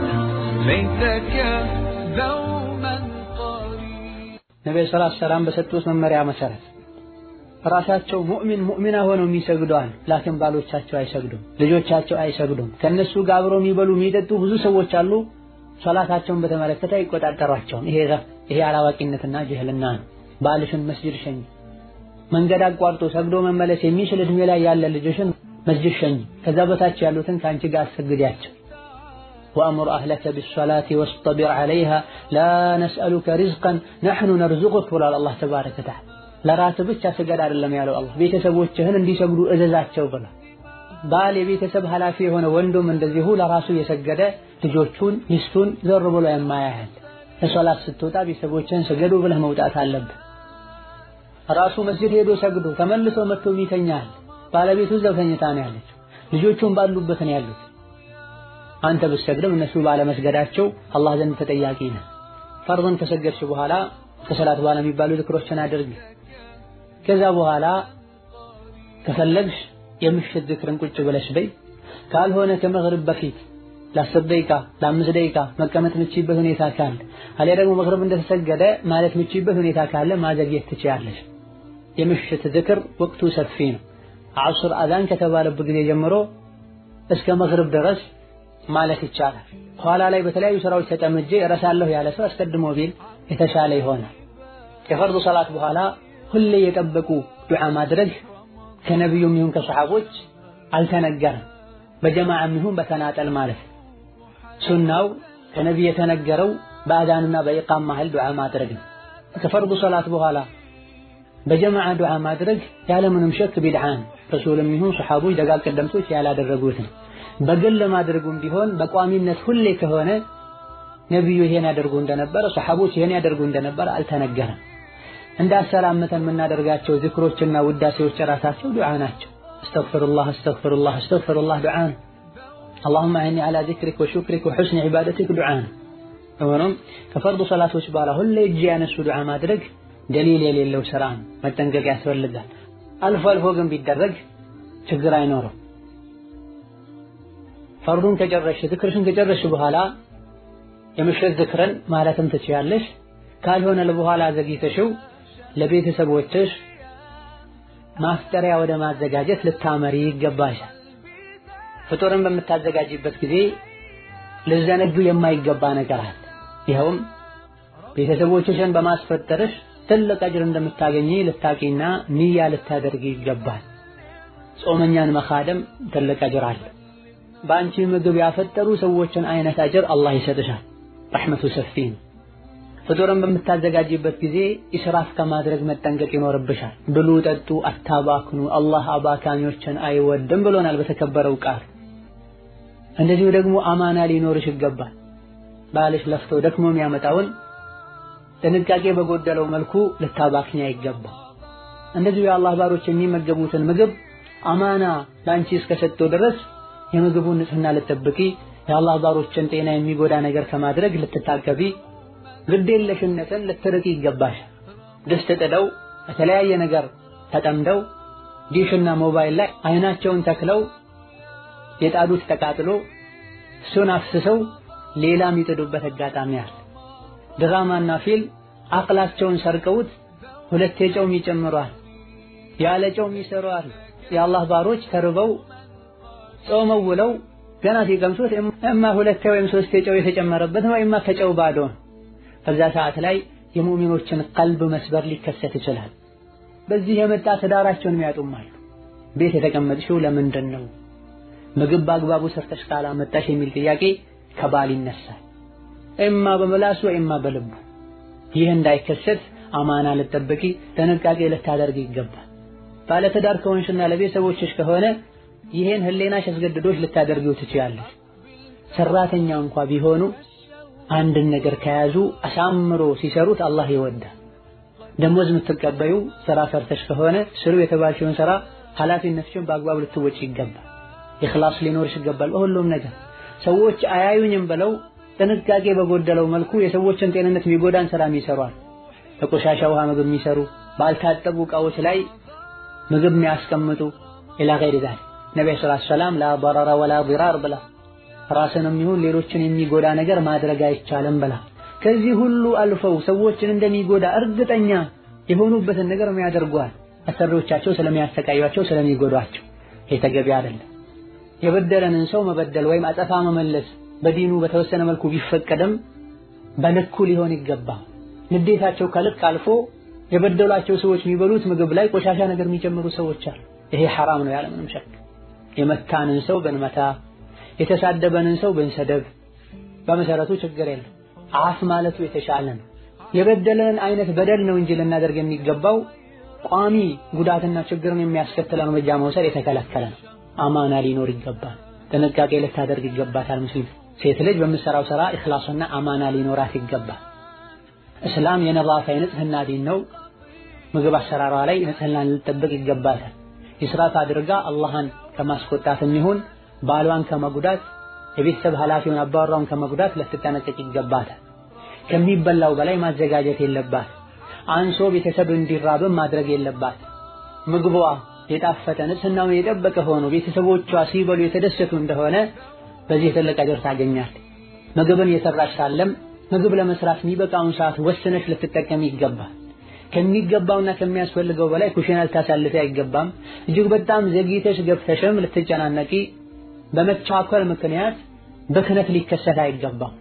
ليتك دوما ነቢዩ ሰለላሁ ዐለይሂ ወሰለም በሰጡት መመሪያ መሰረት ራሳቸው ሙእሚን ሙእሚና ሆነው የሚሰግዷል፣ ላኪን ባሎቻቸው አይሰግዱም፣ ልጆቻቸው አይሰግዱም። ከነሱ ጋር አብረው የሚበሉ የሚጠጡ ብዙ ሰዎች አሉ። ሶላታቸውን በተመለከተ አይቆጣጠሯቸውም። ይሄ ይሄ አላዋቂነትና ጅህልና ነው። ባልሽን መስጂድ ሸኝ። መንገድ አቋርጦ ሰግዶ መመለስ የሚችል እድሜ ላይ ያለ ልጅሽን መስጂድ ሸኝ። ከዛ በታች ያሉትን ከአንቺ ጋር አሰግዲያቸው። ወአሙር አህለከ ቢሰላቲ ወስጠቢር ዐለይሃ ላ ነስአሉከ ሪዝቀን ነሕኑ ነርዙቁክ ብሏል አላህ ተባረከ ወተዓላ። ለራስህ ብቻ ስገድ አይደለም ያለው አላህ፣ ቤተሰቦችህን እንዲሰግዱ እዘዛቸው ብሏል። ባል የቤተሰብ ኃላፊ የሆነ ወንዱም እንደዚሁ ለራሱ የሰገደ ልጆቹን ሚስቱን ዘር ብሎ የማያህል ለሶላት ስትወጣ ቤተሰቦችህን ስገዱ ብለህ መውጣት አለብህ። ራሱ መስጂድ ሄዶ ሰግዶ ተመልሶ መጥቶ ይተኛል። ባለቤቱ እዛው ተኝታ ነው ያለችው፣ ልጆቹም ባሉበት ነው ያሉት። አንተ ብትሰግድም እነሱ ባለመስገዳቸው አላህ ዘንድ ተጠያቂ ነህ። ፈርድን ከሰገድሽ በኋላ ከሰላት በኋላ የሚባሉ ዝክሮችን አድርግ። ከዛ በኋላ ከፈለግሽ የምሽት ዝክርን ቁጭ ብለሽ በይ። ካልሆነ ከመግሪብ በፊት ለአስር ደቂቃ ለአምስት ደቂቃ መቀመጥ ምችይበት ሁኔታ ካለ አሊያ ደግሞ መግሪብ እንደተሰገደ ማለት ምችይበት ሁኔታ ካለ ማዘግየት ትችያለሽ። የምሽት ዝክር ወቅቱ ሰፊ ነው። ዐሱር አዛን ከተባለበት ጊዜ ጀምሮ እስከ መግሪብ ድረስ ማለት ይቻላል። ኋላ ላይ በተለያዩ ስራዎች ተጠምጄ እረሳለሁ ያለ ሰው አስቀድሞ ቢል የተሻለ ይሆናል። ከፈርዱ ሰላት በኋላ ሁሌ የጠበቁ ዱዓ ማድረግ ከነቢዩም ይሁን ከሰሓቦች አልተነገረም። በጀማዓም ይሁን በተናጠል ማለት ሱናው ከነቢይ የተነገረው በአዛንና በኢቃም መሃል ዱዓ ማድረግ ነው። ከፈርዱ ሰላት በኋላ በጀማዓ ዱዓ ማድረግ ያለምንም ሸክ ቢድዓ ነው። ረሱልም ይሁን ሰሓቦች ደጋግ ቀደምቶች ያላደረጉት ነው። በግል ማድረጉም ቢሆን በቋሚነት ሁሌ ከሆነ ነቢዩ ይሄን ያደርጉ እንደነበረ ሰሓቦች ይሄን ያደርጉ እንደነበረ አልተነገረም። እንዳሰላመትን የምናደርጋቸው ዝክሮችና ውዳሴዎች ራሳቸው ዱዓ ናቸው። أستغفر الله أستغفر الله أستغفر الله ዱዓ ነው። اللهم أعني على ذكرك وشكرك وحسن عبادتك ዱዓ ነው። ሆኖም ከፈርዱ ሰላቶች በኋላ ሁሌ እጅ ያነሱ ዱዓ ማድረግ ደሊል የሌለው ስራ ነው። መጠንቀቅ ያስፈልጋል። አልፎ አልፎ ግን ቢደረግ ችግር አይኖረው። ፈርዱን ከጨረሽ ዝክርሽን ከጨረሽ በኋላ የምሽት ዝክርን ማለትም ትችያለሽ። ካልሆነ ለበኋላ ዘግይተሽው ለቤተሰቦችሽ ማፍጠሪያ ወደ ማዘጋጀት ልታመሪ ይገባሻል። ፍጡርን በምታዘጋጅበት ጊዜ ልዘነጉ የማይገባ ነገር አለ። ይኸውም ቤተሰቦችሽን በማስፈጠርሽ ትልቅ አጅር እንደምታገኚ ልታቂና ንያ ልታደርጊ ይገባል። ጾመኛን መኻደም ትልቅ አጅር አለ። በአንቺ ምግብ ያፈጠሩ ሰዎችን አይነት አጅር አላህ ይሰጥሻል። ረሕመቱ ሰፊ ነው። ፍጡርን በምታዘጋጅበት ጊዜ ኢስራፍ ከማድረግ መጠንቀቅ ይኖርብሻል። ብሉ፣ ጠጡ፣ አታባክኑ፣ አላህ አባካኞችን አይወድም ብሎናል በተከበረው ቃል። እንደዚሁ ደግሞ አማና ሊኖርሽ ይገባል። ባልሽ ለፍቶ ደክሞ የሚያመጣውን ጥንቃቄ በጎደለው መልኩ ልታባክኝ አይገባም። እንደዚሁ የአላህ ባሮች የሚመገቡትን ምግብ አማና ለአንቺ እስከሰጠው ድረስ የምግቡን ንጽህና ልትጠብቂ፣ የአላህ ባሮችን ጤና የሚጎዳ ነገር ከማድረግ ልትታቀቢ፣ ግዴለሽነትን ልትርቂ ይገባሽ። ድስት ጥደው በተለያየ ነገር ተጠምደው ዲሽና ሞባይል ላይ አይናቸውን ተክለው የጣዱት ተቃጥሎ እሱን አፍስሰው ሌላ የሚጥዱበት አጋጣሚ አለ። ድራማና ፊልም አቅላቸውን ሰርቀውት ሁለቴ ጨው ይጨምሯል፣ ያለ ጨው ይሰሩ አሉ። የአላህ ባሮች ተርበው ጾመው ውለው ገና ሲቀምሱት እማ ሁለቴ ወይም ሶስቴ ጨው የተጨመረበት እማ ከጨው ባዶ በዛ ሰዓት ላይ የሙእሚኖችን ቀልብ መስበር ሊከሰት ይችላል። በዚህ የመጣ ትዳራቸውን የሚያጡማሉ። ቤት የተቀመጥሽው ለምንድን ነው? ምግብ በአግባቡ ሰርተሽ ካላመጣሽ የሚል ጥያቄ ከባል ይነሳል። እማ በመላሱ እማ በልቡ። ይህ እንዳይከሰት አማና ልትጠብቂ ጥንቃቄ ልታደርግ ይገባል። ባለትዳር ከሆንሽና ለቤተሰቦችሽ ከሆነ ይሄን ህሌናሽ አስገድዶሽ ልታደርጊው ትችያለሽ። ሰራተኛ እንኳ ቢሆኑ አንድን ነገር ከያዙ አሳምሮ ሲሰሩት አላህ ይወዳል። ደሞዝ የምትቀበዩ ስራ ሰርተሽ ከሆነ ስሩ የተባልሽውን ስራ ኃላፊነትሽን በአግባቡ ልትወጪ ይገባል። ኢኽላስ ሊኖርሽ ይገባል በሁሉም ነገር። ሰዎች አያዩኝም ብለው ጥንቃቄ በጎደለው መልኩ የሰዎችን ጤንነት የሚጎዳን ስራ ይሰሯል። በቆሻሻ ውሃ ምግብ የሚሰሩ ባልታጠቡ እቃዎች ላይ ምግብ የሚያስቀምጡ ኢላ ገይሪ ዛሊክ ነቢ ሰለላሁ ዐለይሂ ላ በረረ ወላ ዲራር ብላ ራስንም ይሁን ሌሎችን የሚጎዳ ነገር ማድረግ አይቻልም ብላ ከዚህ ሁሉ አልፈው ሰዎችን እንደሚጎዳ እርግጠኛ የሆኑበትን ነገር የሚያደርጓል አሰሪዎቻቸው ስለሚያሰቃዩቸው ስለሚጎዷቸው ይህ ተገቢ አይደለም። የበደለንን ሰው መበደል ወይም አጸፋ መመለስ በዲኑ በተወሰነ መልኩ ቢፈቀድም በልኩ ሊሆን ይገባል። ንዴታቸው ከልክ አልፎ የበደሏቸው ሰዎች የሚበሉት ምግብ ላይ ቆሻሻ ነገር የሚጨምሩ ሰዎች አሉ። ይሄ ሐራም ነው ያለምንም ሸክ። የመታንን ሰው ብንመታ፣ የተሳደበንን ሰው ብንሰደብ በመሰረቱ ችግር የለም። አፍ ማለቱ የተሻለ ነው። የበደለንን አይነት በደል ነው እንጂ ልናደርግ የሚገባው ቋሚ ጉዳትና ችግርን የሚያስከትል እርምጃ መውሰድ የተከለከለ ነው። አማና ሊኖር ይገባል። ጥንቃቄ ልታደርግ ይገባታል። ሙስሊም ሴት ልጅ በምትሰራው ስራ ኢኽላስና አማና ሊኖራት ይገባል። እስላም የነዛፋ የንጽህና ዲን ነው። ምግብ አሰራሯ ላይ ንጽህናን ልጠብቅ ይገባታል። ኢስራፍ አድርጋ አላህን ከማስቆጣትም ይሁን ባሏን ከመጉዳት የቤተሰብ ኃላፊውን አባወራውን ከመጉዳት ልትጠነቀቅ ይገባታል። ከሚበላው በላይ ማዘጋጀት የለባት። አንሶ ቤተሰብ እንዲራብም ማድረግ የለባት። ምግቧ የጣፈጠ ንጽህናውን የጠበቀ ሆኖ ቤተሰቦቿ ሲበሉ የተደሰቱ እንደሆነ በዚህ ትልቅ አጅር ታገኛል። ምግብን የሰራሽ ሳለም ምግብ ለመስራት የሚበቃውን ሰዓት ወስነሽ ልትጠቀሚ ይገባል። ከሚገባውና ከሚያስፈልገው በላይ ኩሽና ልታሳልፊ አይገባም። እጅግ በጣም ዘግይተሽ ገብተሽም ልትጨናነቂ በመቻኮል ምክንያት ብክነት ሊከሰት አይገባም።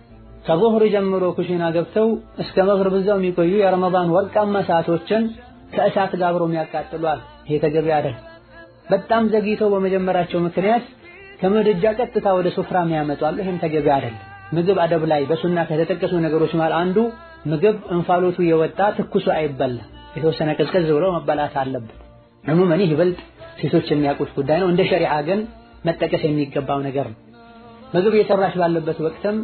ከዙህር ጀምሮ ኩሽና ገብተው እስከ መግሪብ እዛው የሚቆዩ የረመዳን ወርቃማ ሰዓቶችን ከእሳት ጋር አብረው የሚያቃጥሏል። ይሄ ተገቢ አይደል። በጣም ዘግይተው በመጀመራቸው ምክንያት ከምድጃ ቀጥታ ወደ ሱፍራ የሚያመጧሉ። ይሄም ተገቢ አይደል። ምግብ አደብ ላይ በሱና ከተጠቀሱ ነገሮች መሃል አንዱ ምግብ እንፋሎቱ የወጣ ትኩሱ አይበላም። የተወሰነ ቀዝቀዝ ብሎ መበላት አለበት። ዕሙመን ይህ ይበልጥ ሴቶች የሚያውቁት ጉዳይ ነው። እንደ ሸሪዓ ግን መጠቀስ የሚገባው ነገር ነው። ምግብ እየሰራሽ ባለበት ወቅትም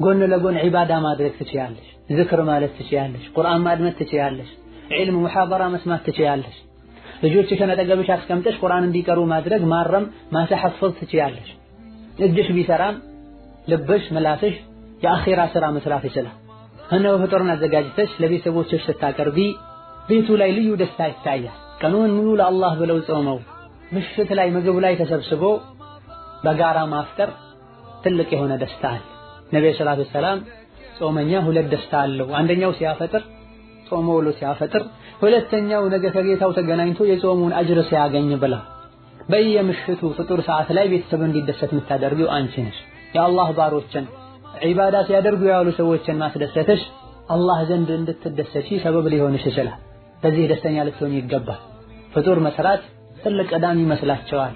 ጎን ለጎን ዒባዳ ማድረግ ትችያለሽ። ዝክር ማለት ትችያለሽ። ቁርአን ማድመጥ ትችያለሽ። ዒልም ሙሐደራ መስማት ትችያለሽ። ልጆችሽን አጠገብሽ አስቀምጠሽ ቁርአን እንዲቀሩ ማድረግ ማረም ማተሐፈዝ ትችያለሽ። እጅሽ ቢሰራም ልብሽ ምላስሽ የአኺራ ስራ መስራት ይችላል። እነሆ ፍጡርን አዘጋጅተሽ ለቤተሰቦችሽ ስታቀርቢ ቤቱ ላይ ልዩ ደስታ ይታያል። ቀኑን ሙሉ ለአላህ ብለው ጾመው ምሽት ላይ ምግብ ላይ ተሰብስቦ በጋራ ማፍጠር ትልቅ የሆነ ደስታ አለ። ነብዩ ሰለላሁ ዐለይሂ ጾመኛ ሁለት ደስታ አለው። አንደኛው ሲያፈጥር ጾሞ ውሎ ሲያፈጥር፣ ሁለተኛው ነገ ከጌታው ተገናኝቶ የጾሙን አጅር ሲያገኝ ብላ በየምሽቱ ፍጡር ሰዓት ላይ ቤተሰብ እንዲደሰት የምታደርጊው አንቺ ነሽ። የአላህ ባሮችን ዒባዳ ሲያደርጉ ያሉ ሰዎችን ማስደሰትሽ አላህ ዘንድ እንድትደሰቺ ሰበብ ሊሆንሽ ይችላል። በዚህ ደስተኛ ልትሆን ይገባል። ፍጡር መስራት ትልቅ ቀዳሚ ይመስላቸዋል።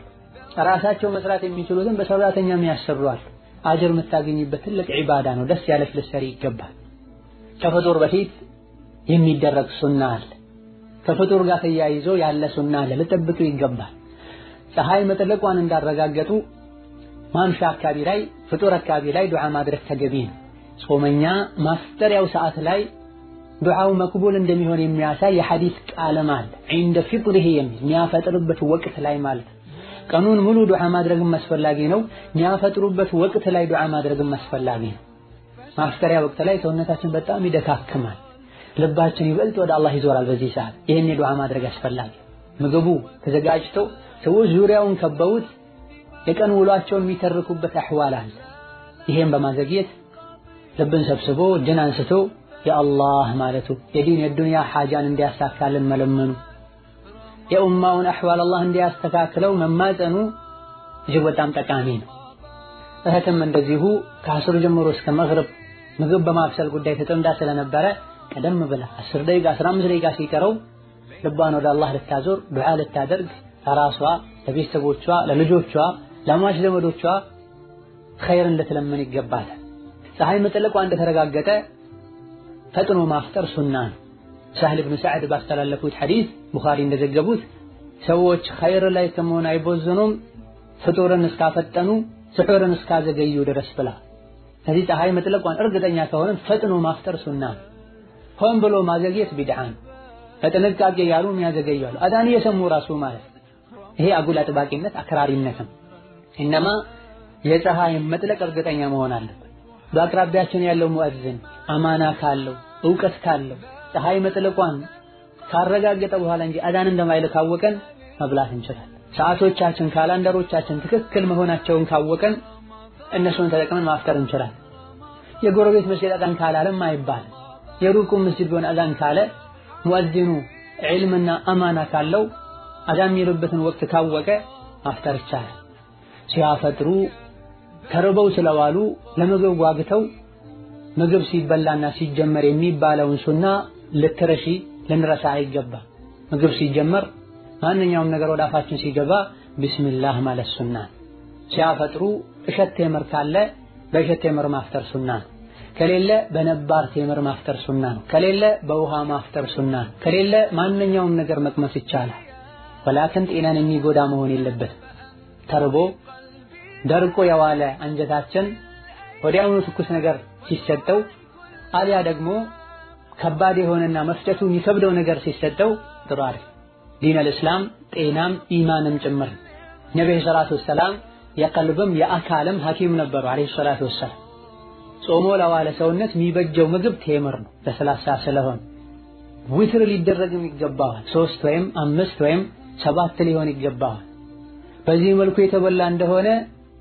ራሳቸው መስራት የሚችሉትን በሰራተኛም ያሰሯል። አጅር የምታገኝበት ትልቅ ዒባዳ ነው። ደስ ያለሽ ልትሰሪ ይገባል። ከፍጡር በፊት የሚደረግ ሱና አለ። ከፍጡር ጋር ተያይዞ ያለ ሱና አለ። ልጠብቁ ይገባል። ፀሐይ መጥለቋን እንዳረጋገጡ ማምሻ አካባቢ ላይ ፍጡር አካባቢ ላይ ዱዓ ማድረግ ተገቢ ነው። ጾመኛ ማፍጠሪያው ሰዓት ላይ ዱዓው መቅቡል እንደሚሆን የሚያሳይ የሐዲስ ቃልም አለ። ዒንደ ፊጥሪሂ የሚል የሚያፈጥርበት ወቅት ላይ ማለት ቀኑን ሙሉ ዱዓ ማድረግም አስፈላጊ ነው። የሚያፈጥሩበት ወቅት ላይ ዱዓ ማድረግም አስፈላጊ ነው። ማፍጠሪያ ወቅት ላይ ሰውነታችን በጣም ይደካክማል። ልባችን ይበልጥ ወደ አላህ ይዞራል። በዚህ ሰዓት ይህን ዱዓ ማድረግ አስፈላጊ ምግቡ ተዘጋጅቶ ሰዎች ዙሪያውን ከበውት የቀን ውሏቸውን የሚተርኩበት አሕዋል አለ። ይሄን በማዘግየት ልብን ሰብስቦ እጅን አንስቶ የአላህ ማለቱ የዲን የዱንያ ሓጃን እንዲያሳካልን መለመኑ የኡማውን አሕዋል አላህ እንዲያስተካክለው መማፀኑ እጅግ በጣም ጠቃሚ ነው። እህትም እንደዚሁ ከአስር ጀምሮ እስከ መግሪብ ምግብ በማብሰል ጉዳይ ተጠምዳ ስለነበረ ቀደም ብላ 10 ደቂቃ 15 ደቂቃ ሲቀረው ልቧን ወደ አላህ ልታዞር ዱዓ ልታደርግ ለራሷ ለቤተሰቦቿ፣ ለልጆቿ፣ ለሟች ዘመዶቿ ኸይርን ልትለምን ይገባታል። ፀሐይ መጥለቋ እንደተረጋገጠ ፈጥኖ ማፍጠር ሱና ነው። ሳህል ብን ሰዕድ ባስተላለፉት ሐዲስ ቡኻሪ እንደዘገቡት ሰዎች ኸይር ላይ ከመሆን አይቦዝኑም ፍጡርን እስካፈጠኑ ስሑርን እስካዘገዩ ድረስ ብላ። ከዚህ ፀሐይ መጥለቋን እርግጠኛ ከሆነን ፈጥኖ ማፍጠር ሱና ነው። ሆን ብሎ ማዘግየት ቢድዓ ነው። በጥንቃቄ ያሉ የሚያዘገዩ አሉ። አዳን እየሰሙ ራሱ ማለት ይሄ አጉል አጥባቂነት አክራሪነትም። ኢነማ የፀሐይ መጥለቅ እርግጠኛ መሆን አለበት። በአቅራቢያችን ያለው ሙእዝን አማና ካለው እውቀት ካለው ፀሐይ መጥለቋን ካረጋገጠ በኋላ እንጂ አዳን እንደማይል ካወቀን መብላት እንችላለን። ሰዓቶቻችን ካላንደሮቻችን ትክክል መሆናቸውን ካወቀን እነሱን ተጠቅመን ማፍጠር እንችላለን። የጎረቤት መስጊድ አዛን ካላለም አይባልም። የሩቁ መስጊድ ቢሆን አዛን ካለ ሙእዚኑ ዒልምና አማና ካለው አዛን የሚሉበትን ወቅት ካወቀ ማፍጠር ይቻላል። ሲያፈጥሩ ተርበው ስለዋሉ ለምግብ ጓግተው ምግብ ሲበላና ሲጀመር የሚባለውን ሱና ልትረሺ ልንረሳ አይገባ። ምግብ ሲጀመር ማንኛውም ነገር ወደ አፋችን ሲገባ ቢስሚላህ ማለት ሱና። ሲያፈጥሩ እሸት ቴምር ካለ በእሸት ቴምር ማፍጠር ሱና ነው። ከሌለ በነባር ቴምር ማፍጠር ሱና ነው። ከሌለ በውሃ ማፍጠር ሱና ነው። ከሌለ ማንኛውም ነገር መቅመስ ይቻላል። ወላክን ጤናን የሚጎዳ መሆን የለበትም። ተርቦ ደርቆ የዋለ አንጀታችን ወዲያውኑ ትኩስ ነገር ሲሰጠው አሊያ ደግሞ ከባድ የሆነና መፍጨቱ የሚከብደው ነገር ሲሰጠው ጥሩ አይደል። ዲን አልእስላም ጤናም ኢማንም ጭምር። ነቢዩ ሰላቱ ወሰላም የቀልብም የአካልም ሐኪም ነበሩ አለይሂ ሰላቱ ወሰላም። ጾሞ ለዋለ ሰውነት የሚበጀው ምግብ ቴምር ነው፣ ለስላሳ ስለሆነ ዊትር ሊደረግም ይገባዋል። ሶስት ወይም አምስት ወይም ሰባት ሊሆን ይገባዋል። በዚህ መልኩ የተበላ እንደሆነ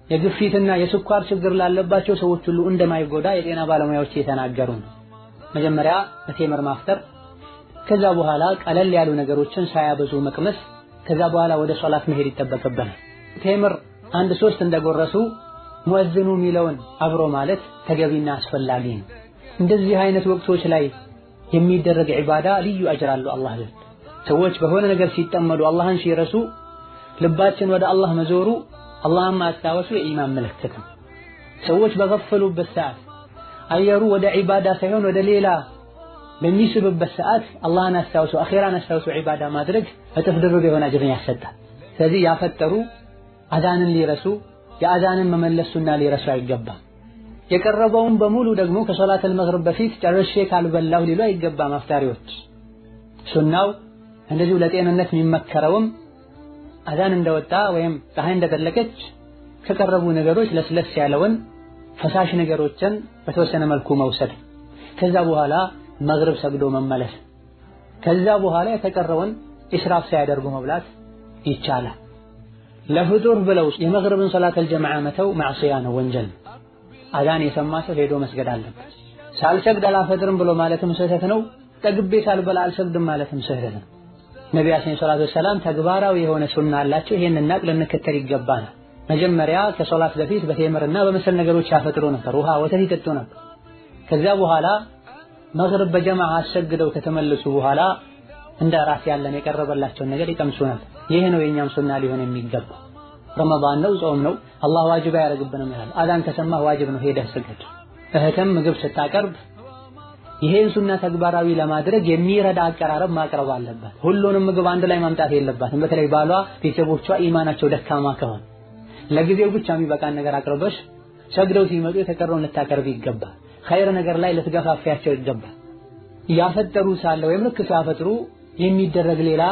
የግፊትና የስኳር ችግር ላለባቸው ሰዎች ሁሉ እንደማይጎዳ የጤና ባለሙያዎች የተናገሩ ነው። መጀመሪያ በቴምር ማፍጠር፣ ከዛ በኋላ ቀለል ያሉ ነገሮችን ሳያበዙ መቅመስ፣ ከዛ በኋላ ወደ ሶላት መሄድ ይጠበቅብናል። ቴምር አንድ ሶስት እንደጎረሱ ሙእዝኑ የሚለውን አብሮ ማለት ተገቢና አስፈላጊ ነው። እንደዚህ አይነት ወቅቶች ላይ የሚደረግ ዒባዳ ልዩ አጅር አለው አላህ ዘንድ። ሰዎች በሆነ ነገር ሲጠመዱ አላህን ሲረሱ ልባችን ወደ አላህ መዞሩ አላህን ማስታወሱ የኢማን ምልክት ነው። ሰዎች በገፈሉበት ሰዓት አየሩ ወደ ዒባዳ ሳይሆን ወደ ሌላ በሚስብበት ሰዓት አላህን አስታውሱ፣ አኼራን አስታውሱ ዒባዳ ማድረግ እጥፍ ድርብ የሆነ አጅርን ያሰጣል። ስለዚህ ያፈጠሩ አዛንን ሊረሱ የአዛንን መመለስ ሱና ሊረሱ አይገባም። የቀረበውን በሙሉ ደግሞ ከሶላተል መግሪብ በፊት ጨርሼ ካልበላሁ ሊሉ አይገባም አፍጣሪዎች። ሱናው እንደዚሁ ለጤንነት የሚመከረውም አዛን እንደወጣ ወይም ፀሐይ እንደጠለቀች ከቀረቡ ነገሮች ለስለስ ያለውን ፈሳሽ ነገሮችን በተወሰነ መልኩ መውሰድ፣ ከዛ በኋላ መግሪብ ሰግዶ መመለስ፣ ከዛ በኋላ የተቀረውን ኢስራፍ ሳያደርጉ መብላት ይቻላል። ለፍጡር ብለው የመግሪብን ሶላተል ጀማዓ መተው ማዕሲያ ነው፣ ወንጀል ነው። አዛን የሰማ ሰው ሄዶ መስገድ አለበት። ሳልሰግድ አላፈጥርም ብሎ ማለትም ስህተት ነው። ጠግቤ ሳልበላ አልሰግድም ማለትም ስህተት ነው። ነቢያችን ዐለይሂ ወሰለም ተግባራዊ የሆነ ሱና አላቸው። ይሄንን ናቅ ልንከተል ይገባናል። መጀመሪያ ከሶላት በፊት በቴምርና በመሰል ነገሮች ያፈጥሩ ነበር፣ ውሃ ወተት ይጠጡ ነበር። ከዚያ በኋላ መግሪብ በጀማዓ አሰግደው ከተመለሱ በኋላ እንደ ራስ ያለን የቀረበላቸውን ነገር ይቀምሱ ነበር። ይህ ነው የኛም ሱና ሊሆን የሚገባው። ረመዳን ነው፣ ጾም ነው፣ አላህ ዋጅብ አያደርግብንም ይላል። አዛን ከሰማህ ዋጅብ ነው፣ ሄደህ ስገድ። እህትም ምግብ ስታቀርብ ይሄን ሱና ተግባራዊ ለማድረግ የሚረዳ አቀራረብ ማቅረብ አለባት። ሁሉንም ምግብ አንድ ላይ ማምጣት የለባትም። በተለይ ባሏ፣ ቤተሰቦቿ ኢማናቸው ደካማ ከሆነ ለጊዜው ብቻ የሚበቃን ነገር አቅርበሽ ሰግደው ሲመጡ የተቀረውን ልታቀርብ ይገባል። ኸይር ነገር ላይ ልትገፋፊያቸው ይገባል። እያፈጠሩ ሳለ ወይም ልክ ሲያፈጥሩ የሚደረግ ሌላ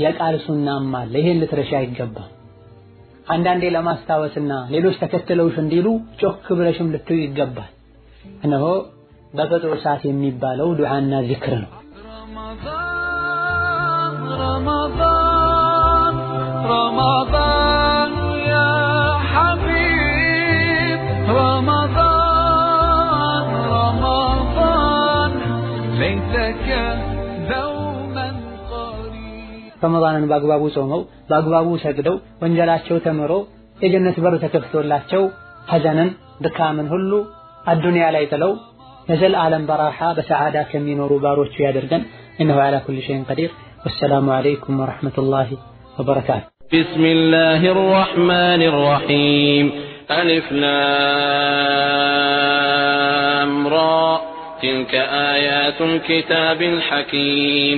የቃል ሱናም አለ። ይሄን ልትረሺ አይገባም። አንዳንዴ ለማስታወስና ሌሎች ተከትለውሽ እንዲሉ ጮክ ብለሽም ልትዩ ይገባል። እነሆ በፈጥሮ ሰዓት የሚባለው ዱዓና ዚክር ነው። ረመዳን ረመዳን ረመዳንን በአግባቡ ጾመው በአግባቡ ሰግደው ወንጀላቸው ተምሮ የጀነት በር ተከፍቶላቸው ሐዘንን ድካምን ሁሉ አዱንያ ላይ ጥለው የዘላለም በራሓ በሰዓዳ ከሚኖሩ ባሮቹ ያደርገን። እነሆ ዓላ ኩሊ ሸይን ቀዲር። ወሰላሙ ዓለይኩም ወረሕመቱላሂ ወበረካቱ። بسم الله الرحمن الرحيم ألف لام را تلك آيات الكتاب الحكيم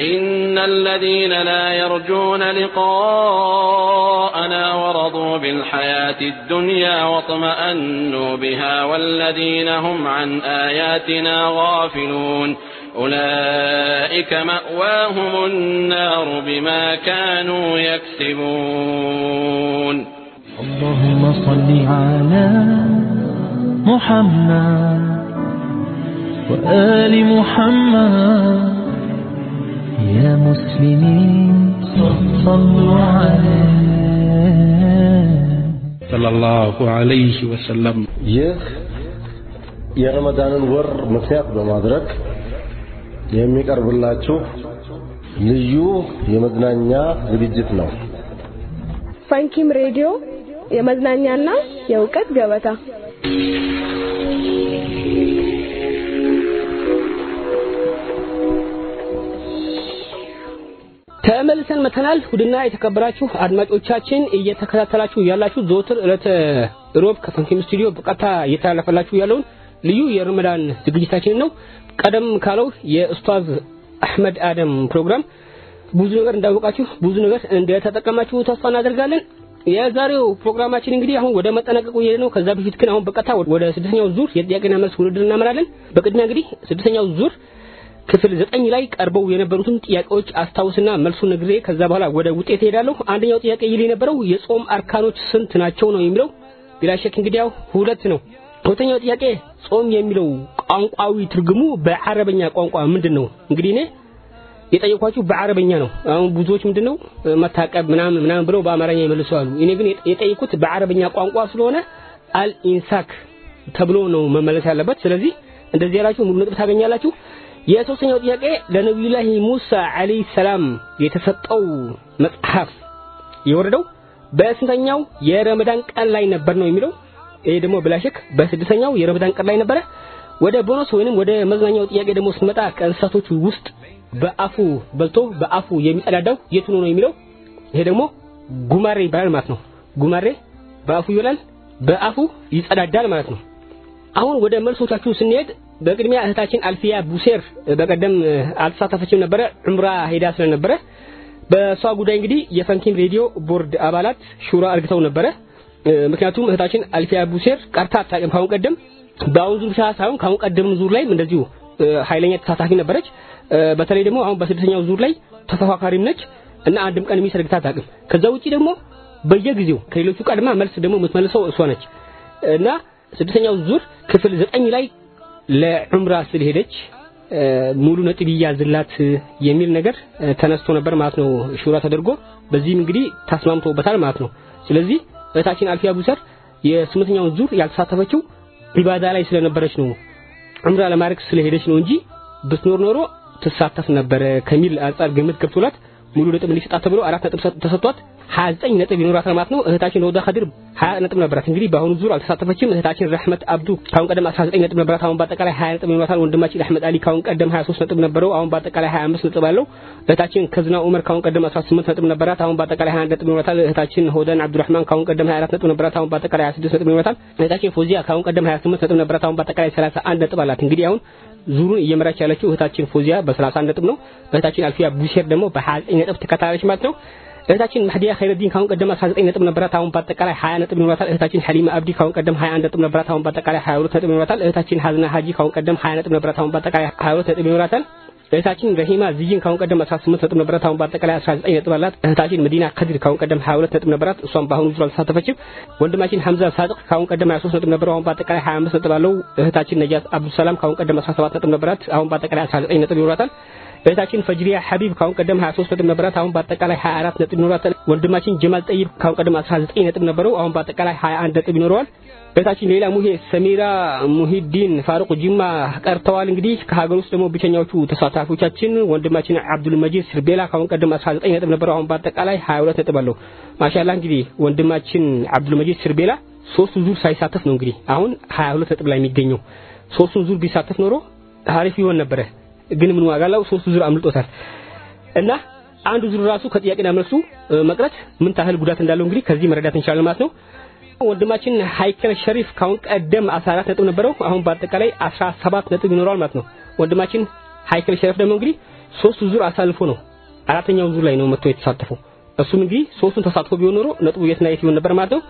إن الذين لا يرجون لقاءنا ورضوا بالحياة الدنيا واطمأنوا بها والذين هم عن آياتنا غافلون أولئك مأواهم النار بما كانوا يكسبون اللهم صل على محمد وآل محمد يا مسلمين صلوا عليه ሰለላሁ ዐለይሂ ወሰለም ይህ የረመዳንን ወር ምክንያት በማድረግ የሚቀርብላችሁ ልዩ የመዝናኛ ዝግጅት ነው። ፋንኪም ሬዲዮ የመዝናኛና የእውቀት ገበታ ተመልሰን መተናል። ውድና የተከበራችሁ አድማጮቻችን እየተከታተላችሁ ያላችሁ ዘወትር ዕለተ ሮብ ከፈንኪም ስቱዲዮ በቀጥታ እየተላለፈላችሁ ያለውን ልዩ የረመዳን ዝግጅታችን ነው። ቀደም ካለው የኡስታዝ አህመድ አደም ፕሮግራም ብዙ ነገር እንዳወቃችሁ ብዙ ነገር እንደተጠቀማችሁ ተስፋ እናደርጋለን። የዛሬው ፕሮግራማችን እንግዲህ አሁን ወደ መጠናቀቁ እየሄደ ነው። ከዛ በፊት ግን አሁን በቀጥታ ወደ ስድስተኛው ዙር የጥያቄና መልስ ውድድር እናመራለን። በቅድሚያ እንግዲህ ስድስተኛው ዙር ክፍል ዘጠኝ ላይ ቀርበው የነበሩትን ጥያቄዎች አስታውስና መልሱን ነግሬ ከዛ በኋላ ወደ ውጤት እሄዳለሁ። አንደኛው ጥያቄ ይል የነበረው የጾም አርካኖች ስንት ናቸው ነው የሚለው። ቢላሸክ እንግዲህ ያው ሁለት ነው። ሁለተኛው ጥያቄ ጾም የሚለው ቋንቋዊ ትርጉሙ በአረበኛ ቋንቋ ምንድን ነው? እንግዲህ እኔ የጠየኳችሁ በአረበኛ ነው። አሁን ብዙዎች ምንድነው መታቀብ ምናምን ምናምን ብለው በአማርኛ ይመልሰዋሉ። እኔ ግን የጠየኩት በአረበኛ ቋንቋ ስለሆነ አልኢንሳክ ተብሎ ነው መመለስ ያለበት። ስለዚህ እንደዚህ ያላችሁ ሙሉ ነጥብ ታገኛላችሁ። የሶስተኛው ጥያቄ ለነቢዩላህ ሙሳ አለይሂ ሰላም የተሰጠው መጽሐፍ የወረደው በስንተኛው የረመዳን ቀን ላይ ነበር ነው የሚለው። ይሄ ደግሞ ብላችሁ በስድስተኛው የረመዳን ቀን ላይ ነበረ። ወደ ቦነስ ወይንም ወደ መዝናኛው ጥያቄ ደግሞ ስንመጣ ከእንስሳቶቹ ውስጥ በአፉ በልቶ በአፉ የሚጸዳዳው የቱ ነው የሚለው። ይሄ ደግሞ ጉማሬ ይባላል ማለት ነው። ጉማሬ በአፉ ይበላል፣ በአፉ ይጸዳዳል ማለት ነው። አሁን ወደ መልሶቻችሁ ስንሄድ በቅድሚያ እህታችን አልፊያ ቡሴር በቀደም አልተሳተፈችም ነበረ፣ ዑምራ ሄዳ ስለነበረ በሷ ጉዳይ እንግዲህ የፈንኪም ሬዲዮ ቦርድ አባላት ሹራ አርግተው ነበረ። ምክንያቱም እህታችን አልፊያ ቡሴር ቀርታ አታውቅም ካሁን ቀደም በአሁን ዙር ብቻ ሳይሆን ካሁን ቀደም ዙር ላይም እንደዚሁ ኃይለኛ ተሳታፊ ነበረች። በተለይ ደግሞ አሁን በስድስተኛው ዙር ላይ ተፎካካሪም ነች እና አንድም ቀን miss አታውቅም። ከዛ ውጪ ደግሞ በየጊዜው ከሌሎቹ ቀድማ መልስ ደግሞ የምትመልሰው እሷ ነች እና ስድስተኛው ዙር ክፍል ዘጠኝ ላይ ለዑምራ ስለሄደች ሙሉ ነጥብ ይያዝላት የሚል ነገር ተነስቶ ነበር ማለት ነው ሹራ ተደርጎ በዚህም እንግዲህ ተስማምቶበታል ማለት ነው። ስለዚህ እህታችን አልፊያ ቡሰር የስምንተኛውን ዙር ያልተሳተፈችው ኢባዳ ላይ ስለነበረች ነው ዑምራ ለማድረግ ስለሄደች ነው እንጂ ብትኖር ኖሮ ትሳተፍ ነበረ ከሚል አንጻር ግምት ገብቶላት ሙሉ ነጥብ እንዲሰጣት ተብሎ አራት ነጥብ ተሰጥቷት 29 ነጥብ ይኖራታል ማለት ነው። እህታችን ለወዳ ኸድር 20 ነጥብ ነበራት። እንግዲህ በአሁኑ ዙር አልተሳተፈችም። እህታችን ረህመት አብዱ ካሁን ቀደም 19 ነጥብ ነበራት። አሁን በአጠቃላይ 20 ነጥብ ይኖራታል። ወንድማችን አህመድ አሊ ካሁን ቀደም 23 ነጥብ ነበረው። አሁን በአጠቃላይ 25 ነጥብ አለው። እህታችን ከዝና ዑመር ካሁን ቀደም 18 ነጥብ ነበራት። አሁን በአጠቃላይ 21 ነጥብ ይኖራታል። እህታችን ሆደን አብዱራህማን ካሁን ቀደም 24 ነጥብ ነበራት። አሁን በአጠቃላይ 26 ነጥብ ይኖራታል። እህታችን ፎዚያ ካሁን ቀደም 28 ነጥብ ነበራት። አሁን በአጠቃላይ 31 ነጥብ አላት። እንግዲህ አሁን ዙሩን እየመራች ያለችው እህታችን ፎዚያ በ31 ነጥብ ነው። እህታችን አልፊያ ቡሼር ደግሞ በ29 ነጥብ ትከታተላለች ማለት ነው። እህታችን መህዲያ ኸይረዲን ካሁን ቀደም 19 ነጥብ ነበራት። አሁን በአጠቃላይ 20 ነጥብ ይኖራታል። እህታችን ሐሊማ አብዲ ካሁን ቀደም 21 ነጥብ ነበራት። አሁን በአጠቃላይ 22 ነጥብ ይኖራታል። እህታችን ሀዝና ሀጂ ካሁን ቀደም 20 ነጥብ ነበራት። አሁን በአጠቃላይ 22 ነጥብ ይኖራታል። እህታችን ረሂማ ዝይን ካሁን ቀደም 18 ነጥብ ነበራት። አሁን በአጠቃላይ 19 ነጥብ አላት። እህታችን መዲና ከድር ካሁን ቀደም 22 ነጥብ ነበራት። እሷም በአሁኑ ዙር አልተሳተፈችም። ወንድማችን ሐምዛ ሳድቅ ካሁን ቀደም 23 ነጥብ ነበረው። አሁን በአጠቃላይ 25 ነጥብ አለው። እህታችን ነጃት አብዱሰላም ካሁን ቀደም 17 ነጥብ ነበራት። አሁን በአጠቃላይ 19 ነጥብ ይኖራታል። እህታችን ፈጅሪያ ሐቢብ ካሁን ቀደም 23 ነጥብ ነበራት። አሁን በአጠቃላይ 24 ነጥብ ይኖራታል። ወንድማችን ጀማል ጠይብ ካሁን ቀደም 19 ነጥብ ነበረው። አሁን በአጠቃላይ 21 ነጥብ ይኖረዋል። እህታችን ሌላ ሙሄ ሰሚራ ሙሂዲን ፋሩቅ ጂማ ቀርተዋል። እንግዲህ ከሀገር ውስጥ ደግሞ ብቸኛዎቹ ተሳታፊዎቻችን ወንድማችን አብዱል መጂድ ስርቤላ ካሁን ቀደም 19 ነጥብ ነበረው። አሁን በአጠቃላይ 22 ነጥብ አለው። ማሻአላህ እንግዲህ ወንድማችን አብዱል መጂድ ስርቤላ ሶስቱ ዙር ሳይሳተፍ ነው እንግዲህ አሁን 22 ነጥብ ላይ የሚገኘው። ሶስቱን ዙር ቢሳተፍ ኖሮ አሪፍ ይሆን ነበረ። ግን ምን ዋጋ አለው? ሶስቱ ዙር አምልጦታል እና አንዱ ዙር ራሱ ከጥያቄና መልሱ መቅረት ምን ታህል ጉዳት እንዳለው እንግዲህ ከዚህ መረዳት እንችላለን ማለት ነው። ወንድማችን ሃይከል ሸሪፍ ካሁን ቀደም 14 ነጥብ ነበረው። አሁን በአጠቃላይ 17 ነጥብ ይኖረዋል ማለት ነው። ወንድማችን ሃይከል ሸሪፍ ደግሞ እንግዲህ ሶስቱ ዙር አሳልፎ ነው አራተኛው ዙር ላይ ነው መጥቶ የተሳተፈው። እሱም እንግዲህ ሶስቱን ተሳትፎ ቢሆን ኖሮ ነጥቡ የትና የት ይሆን ነበር ማለት ነው።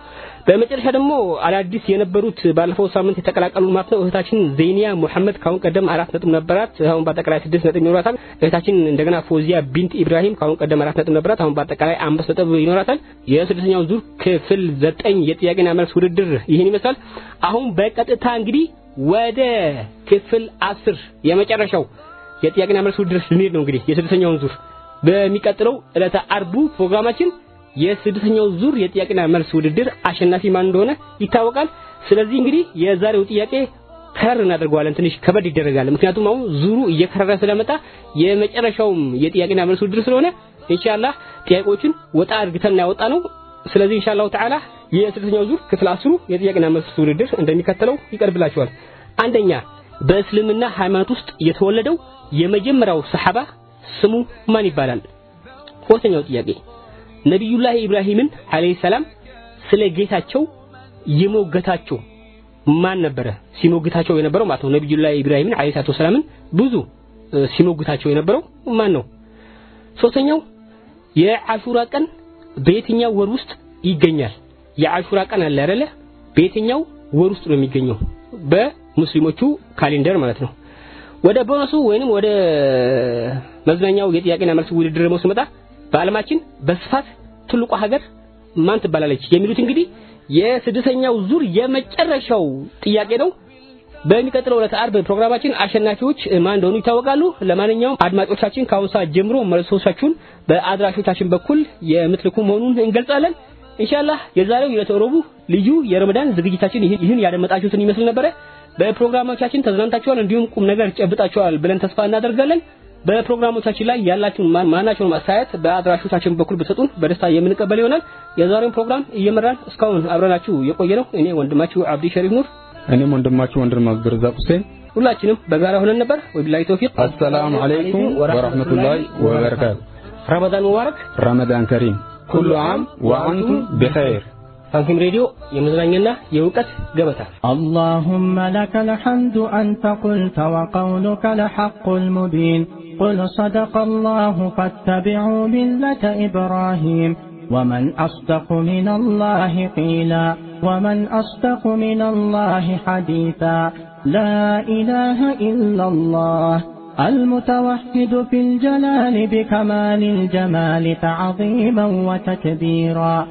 በመጨረሻ ደግሞ አዳዲስ የነበሩት ባለፈው ሳምንት የተቀላቀሉ ማለት ነው እህታችን ዘይኒያ ሙሐመድ ካሁን ቀደም አራት ነጥብ ነበራት። አሁን በአጠቃላይ ስድስት ነጥብ ይኖራታል። እህታችን እንደገና ፎዚያ ቢንት ኢብራሂም ካሁን ቀደም አራት ነጥብ ነበራት። አሁን በአጠቃላይ አምስት ነጥብ ይኖራታል። የስድስተኛው ዙር ክፍል ዘጠኝ የጥያቄና መልስ ውድድር ይህን ይመስላል። አሁን በቀጥታ እንግዲህ ወደ ክፍል አስር የመጨረሻው የጥያቄና መልስ ውድድር ልንሄድ ነው። እንግዲህ የስድስተኛውን ዙር በሚቀጥለው ዕለተ አርቡ ፕሮግራማችን የስድስተኛው ዙር የጥያቄና መልስ ውድድር አሸናፊ ማን እንደሆነ ይታወቃል። ስለዚህ እንግዲህ የዛሬው ጥያቄ ከር እናደርገዋለን፣ ትንሽ ከበድ ይደረጋል። ምክንያቱም አሁን ዙሩ እየከረረ ስለመጣ የመጨረሻውም የጥያቄና መልስ ውድድር ስለሆነ ኢንሻአላህ ጥያቄዎችን ወጣ አድርገን ያወጣ ነው። ስለዚህ ኢንሻአላህ ተዓላ የስድስተኛው ዙር ክፍል አስሩ የጥያቄና መልስ ውድድር እንደሚከተለው ይቀርብላችኋል። አንደኛ በእስልምና ሃይማኖት ውስጥ የተወለደው የመጀመሪያው ሰሐባ ስሙ ማን ይባላል? ሁለተኛው ጥያቄ ነቢዩላህ ኢብራሂምን አለይሂ ሰላም ስለ ጌታቸው የሞገታቸው ማን ነበረ? ሲሞግታቸው የነበረው ማለት ነው። ነቢዩላህ ኢብራሂምን አለይሂ ሰላምን ብዙ ሲሞግታቸው የነበረው ማን ነው? ሶስተኛው የአሹራ ቀን በየትኛው ወር ውስጥ ይገኛል? የአሹራ ቀን አለ አይደለ? በየትኛው ወር ውስጥ ነው የሚገኘው? በሙስሊሞቹ ካሌንደር ማለት ነው። ወደ ቦነሱ ወይንም ወደ መዝናኛው የጥያቄና መልስ ውድድር ደግሞ ስመጣ በዓለማችን በስፋት ትልቋ ሀገር ማን ትባላለች የሚሉት እንግዲህ የስድስተኛው ዙር የመጨረሻው ጥያቄ ነው። በሚቀጥለው ዕለት ዓርብ ፕሮግራማችን አሸናፊዎች ማን እንደሆኑ ይታወቃሉ። ለማንኛውም አድማጮቻችን ከአሁን ሰዓት ጀምሮ መልሶቻችሁን በአድራሾቻችን በኩል የምትልኩ መሆኑን እንገልጻለን። ኢንሻአላህ የዛሬው የዕለተ ልዩ የረመዳን ዝግጅታችን ይህን ያደመጣችሁትን ይመስል ነበረ። በፕሮግራሞቻችን ተዝናንታችኋል፣ እንዲሁም ቁም ነገር ጨብጣችኋል ብለን ተስፋ እናደርጋለን። በፕሮግራሞቻችን ላይ ያላችሁን ማናቸውን አስተያየት በአድራሾቻችን በኩል ብትሰጡን በደስታ የምንቀበል ይሆናል። የዛሬውን ፕሮግራም እየመራን እስካሁን አብረናችሁ የቆየ ነው እኔ ወንድማችሁ አብዲ ሸሪፍ ኑር፣ እኔም ወንድማችሁ ወንድም አብዱረዛቅ ሁሴን ሁላችንም በጋራ ሆነን ነበር። ወቢላሂ ተውፊቅ። አሰላሙ አለይኩም ወራህመቱላሂ ወበረካቱ። ረመዳን ሙባረክ። ረመዳን ከሪም። ኩሉ ዓም ወአንቱም ቢኸይር። ፋንኪም ሬዲዮ የመዝናኛና የእውቀት ገበታ اللهم لك الحمد أنت قلت وقولك لحق المبين قل صدق الله فاتبعوا ملة إبراهيم. ومن أصدق من الله قيلا. ومن أصدق من الله حديثا. لا إله إلا الله. المتوحد في الجلال بكمال الجمال تعظيما وتكبيرا.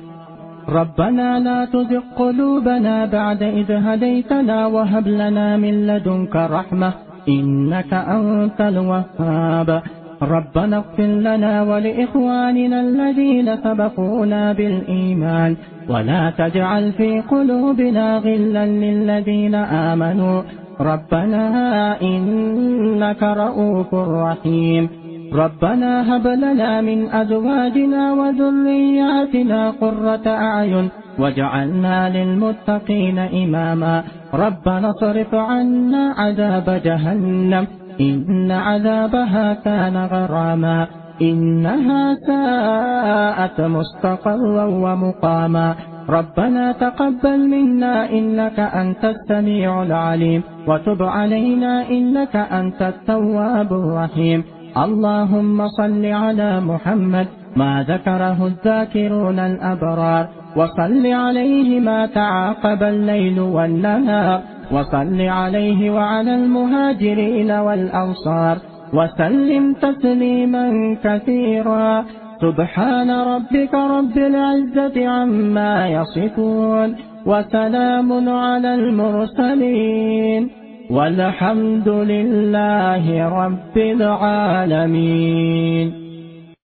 ربنا لا تزغ قلوبنا بعد إذ هديتنا وهب لنا من لدنك رحمة. إنك أنت الوهاب. ربنا اغفر لنا ولإخواننا الذين سبقونا بالإيمان. ولا تجعل في قلوبنا غلا للذين آمنوا. ربنا إنك رؤوف رحيم. ربنا هب لنا من أزواجنا وذرياتنا قرة أعين. واجعلنا للمتقين إماما. ربنا اصرف عنا عذاب جهنم. إن عذابها كان غراما. إنها ساءت مستقرا ومقاما. ربنا تقبل منا إنك أنت السميع العليم. وتب علينا إنك أنت التواب الرحيم. اللهم صل على محمد. ما ذكره الذاكرون الأبرار. وصل عليه ما تعاقب الليل والنهار. وصل عليه وعلى المهاجرين والأنصار. وسلم تسليما كثيرا. سبحان ربك رب العزة عما يصفون. وسلام على المرسلين. والحمد لله رب العالمين.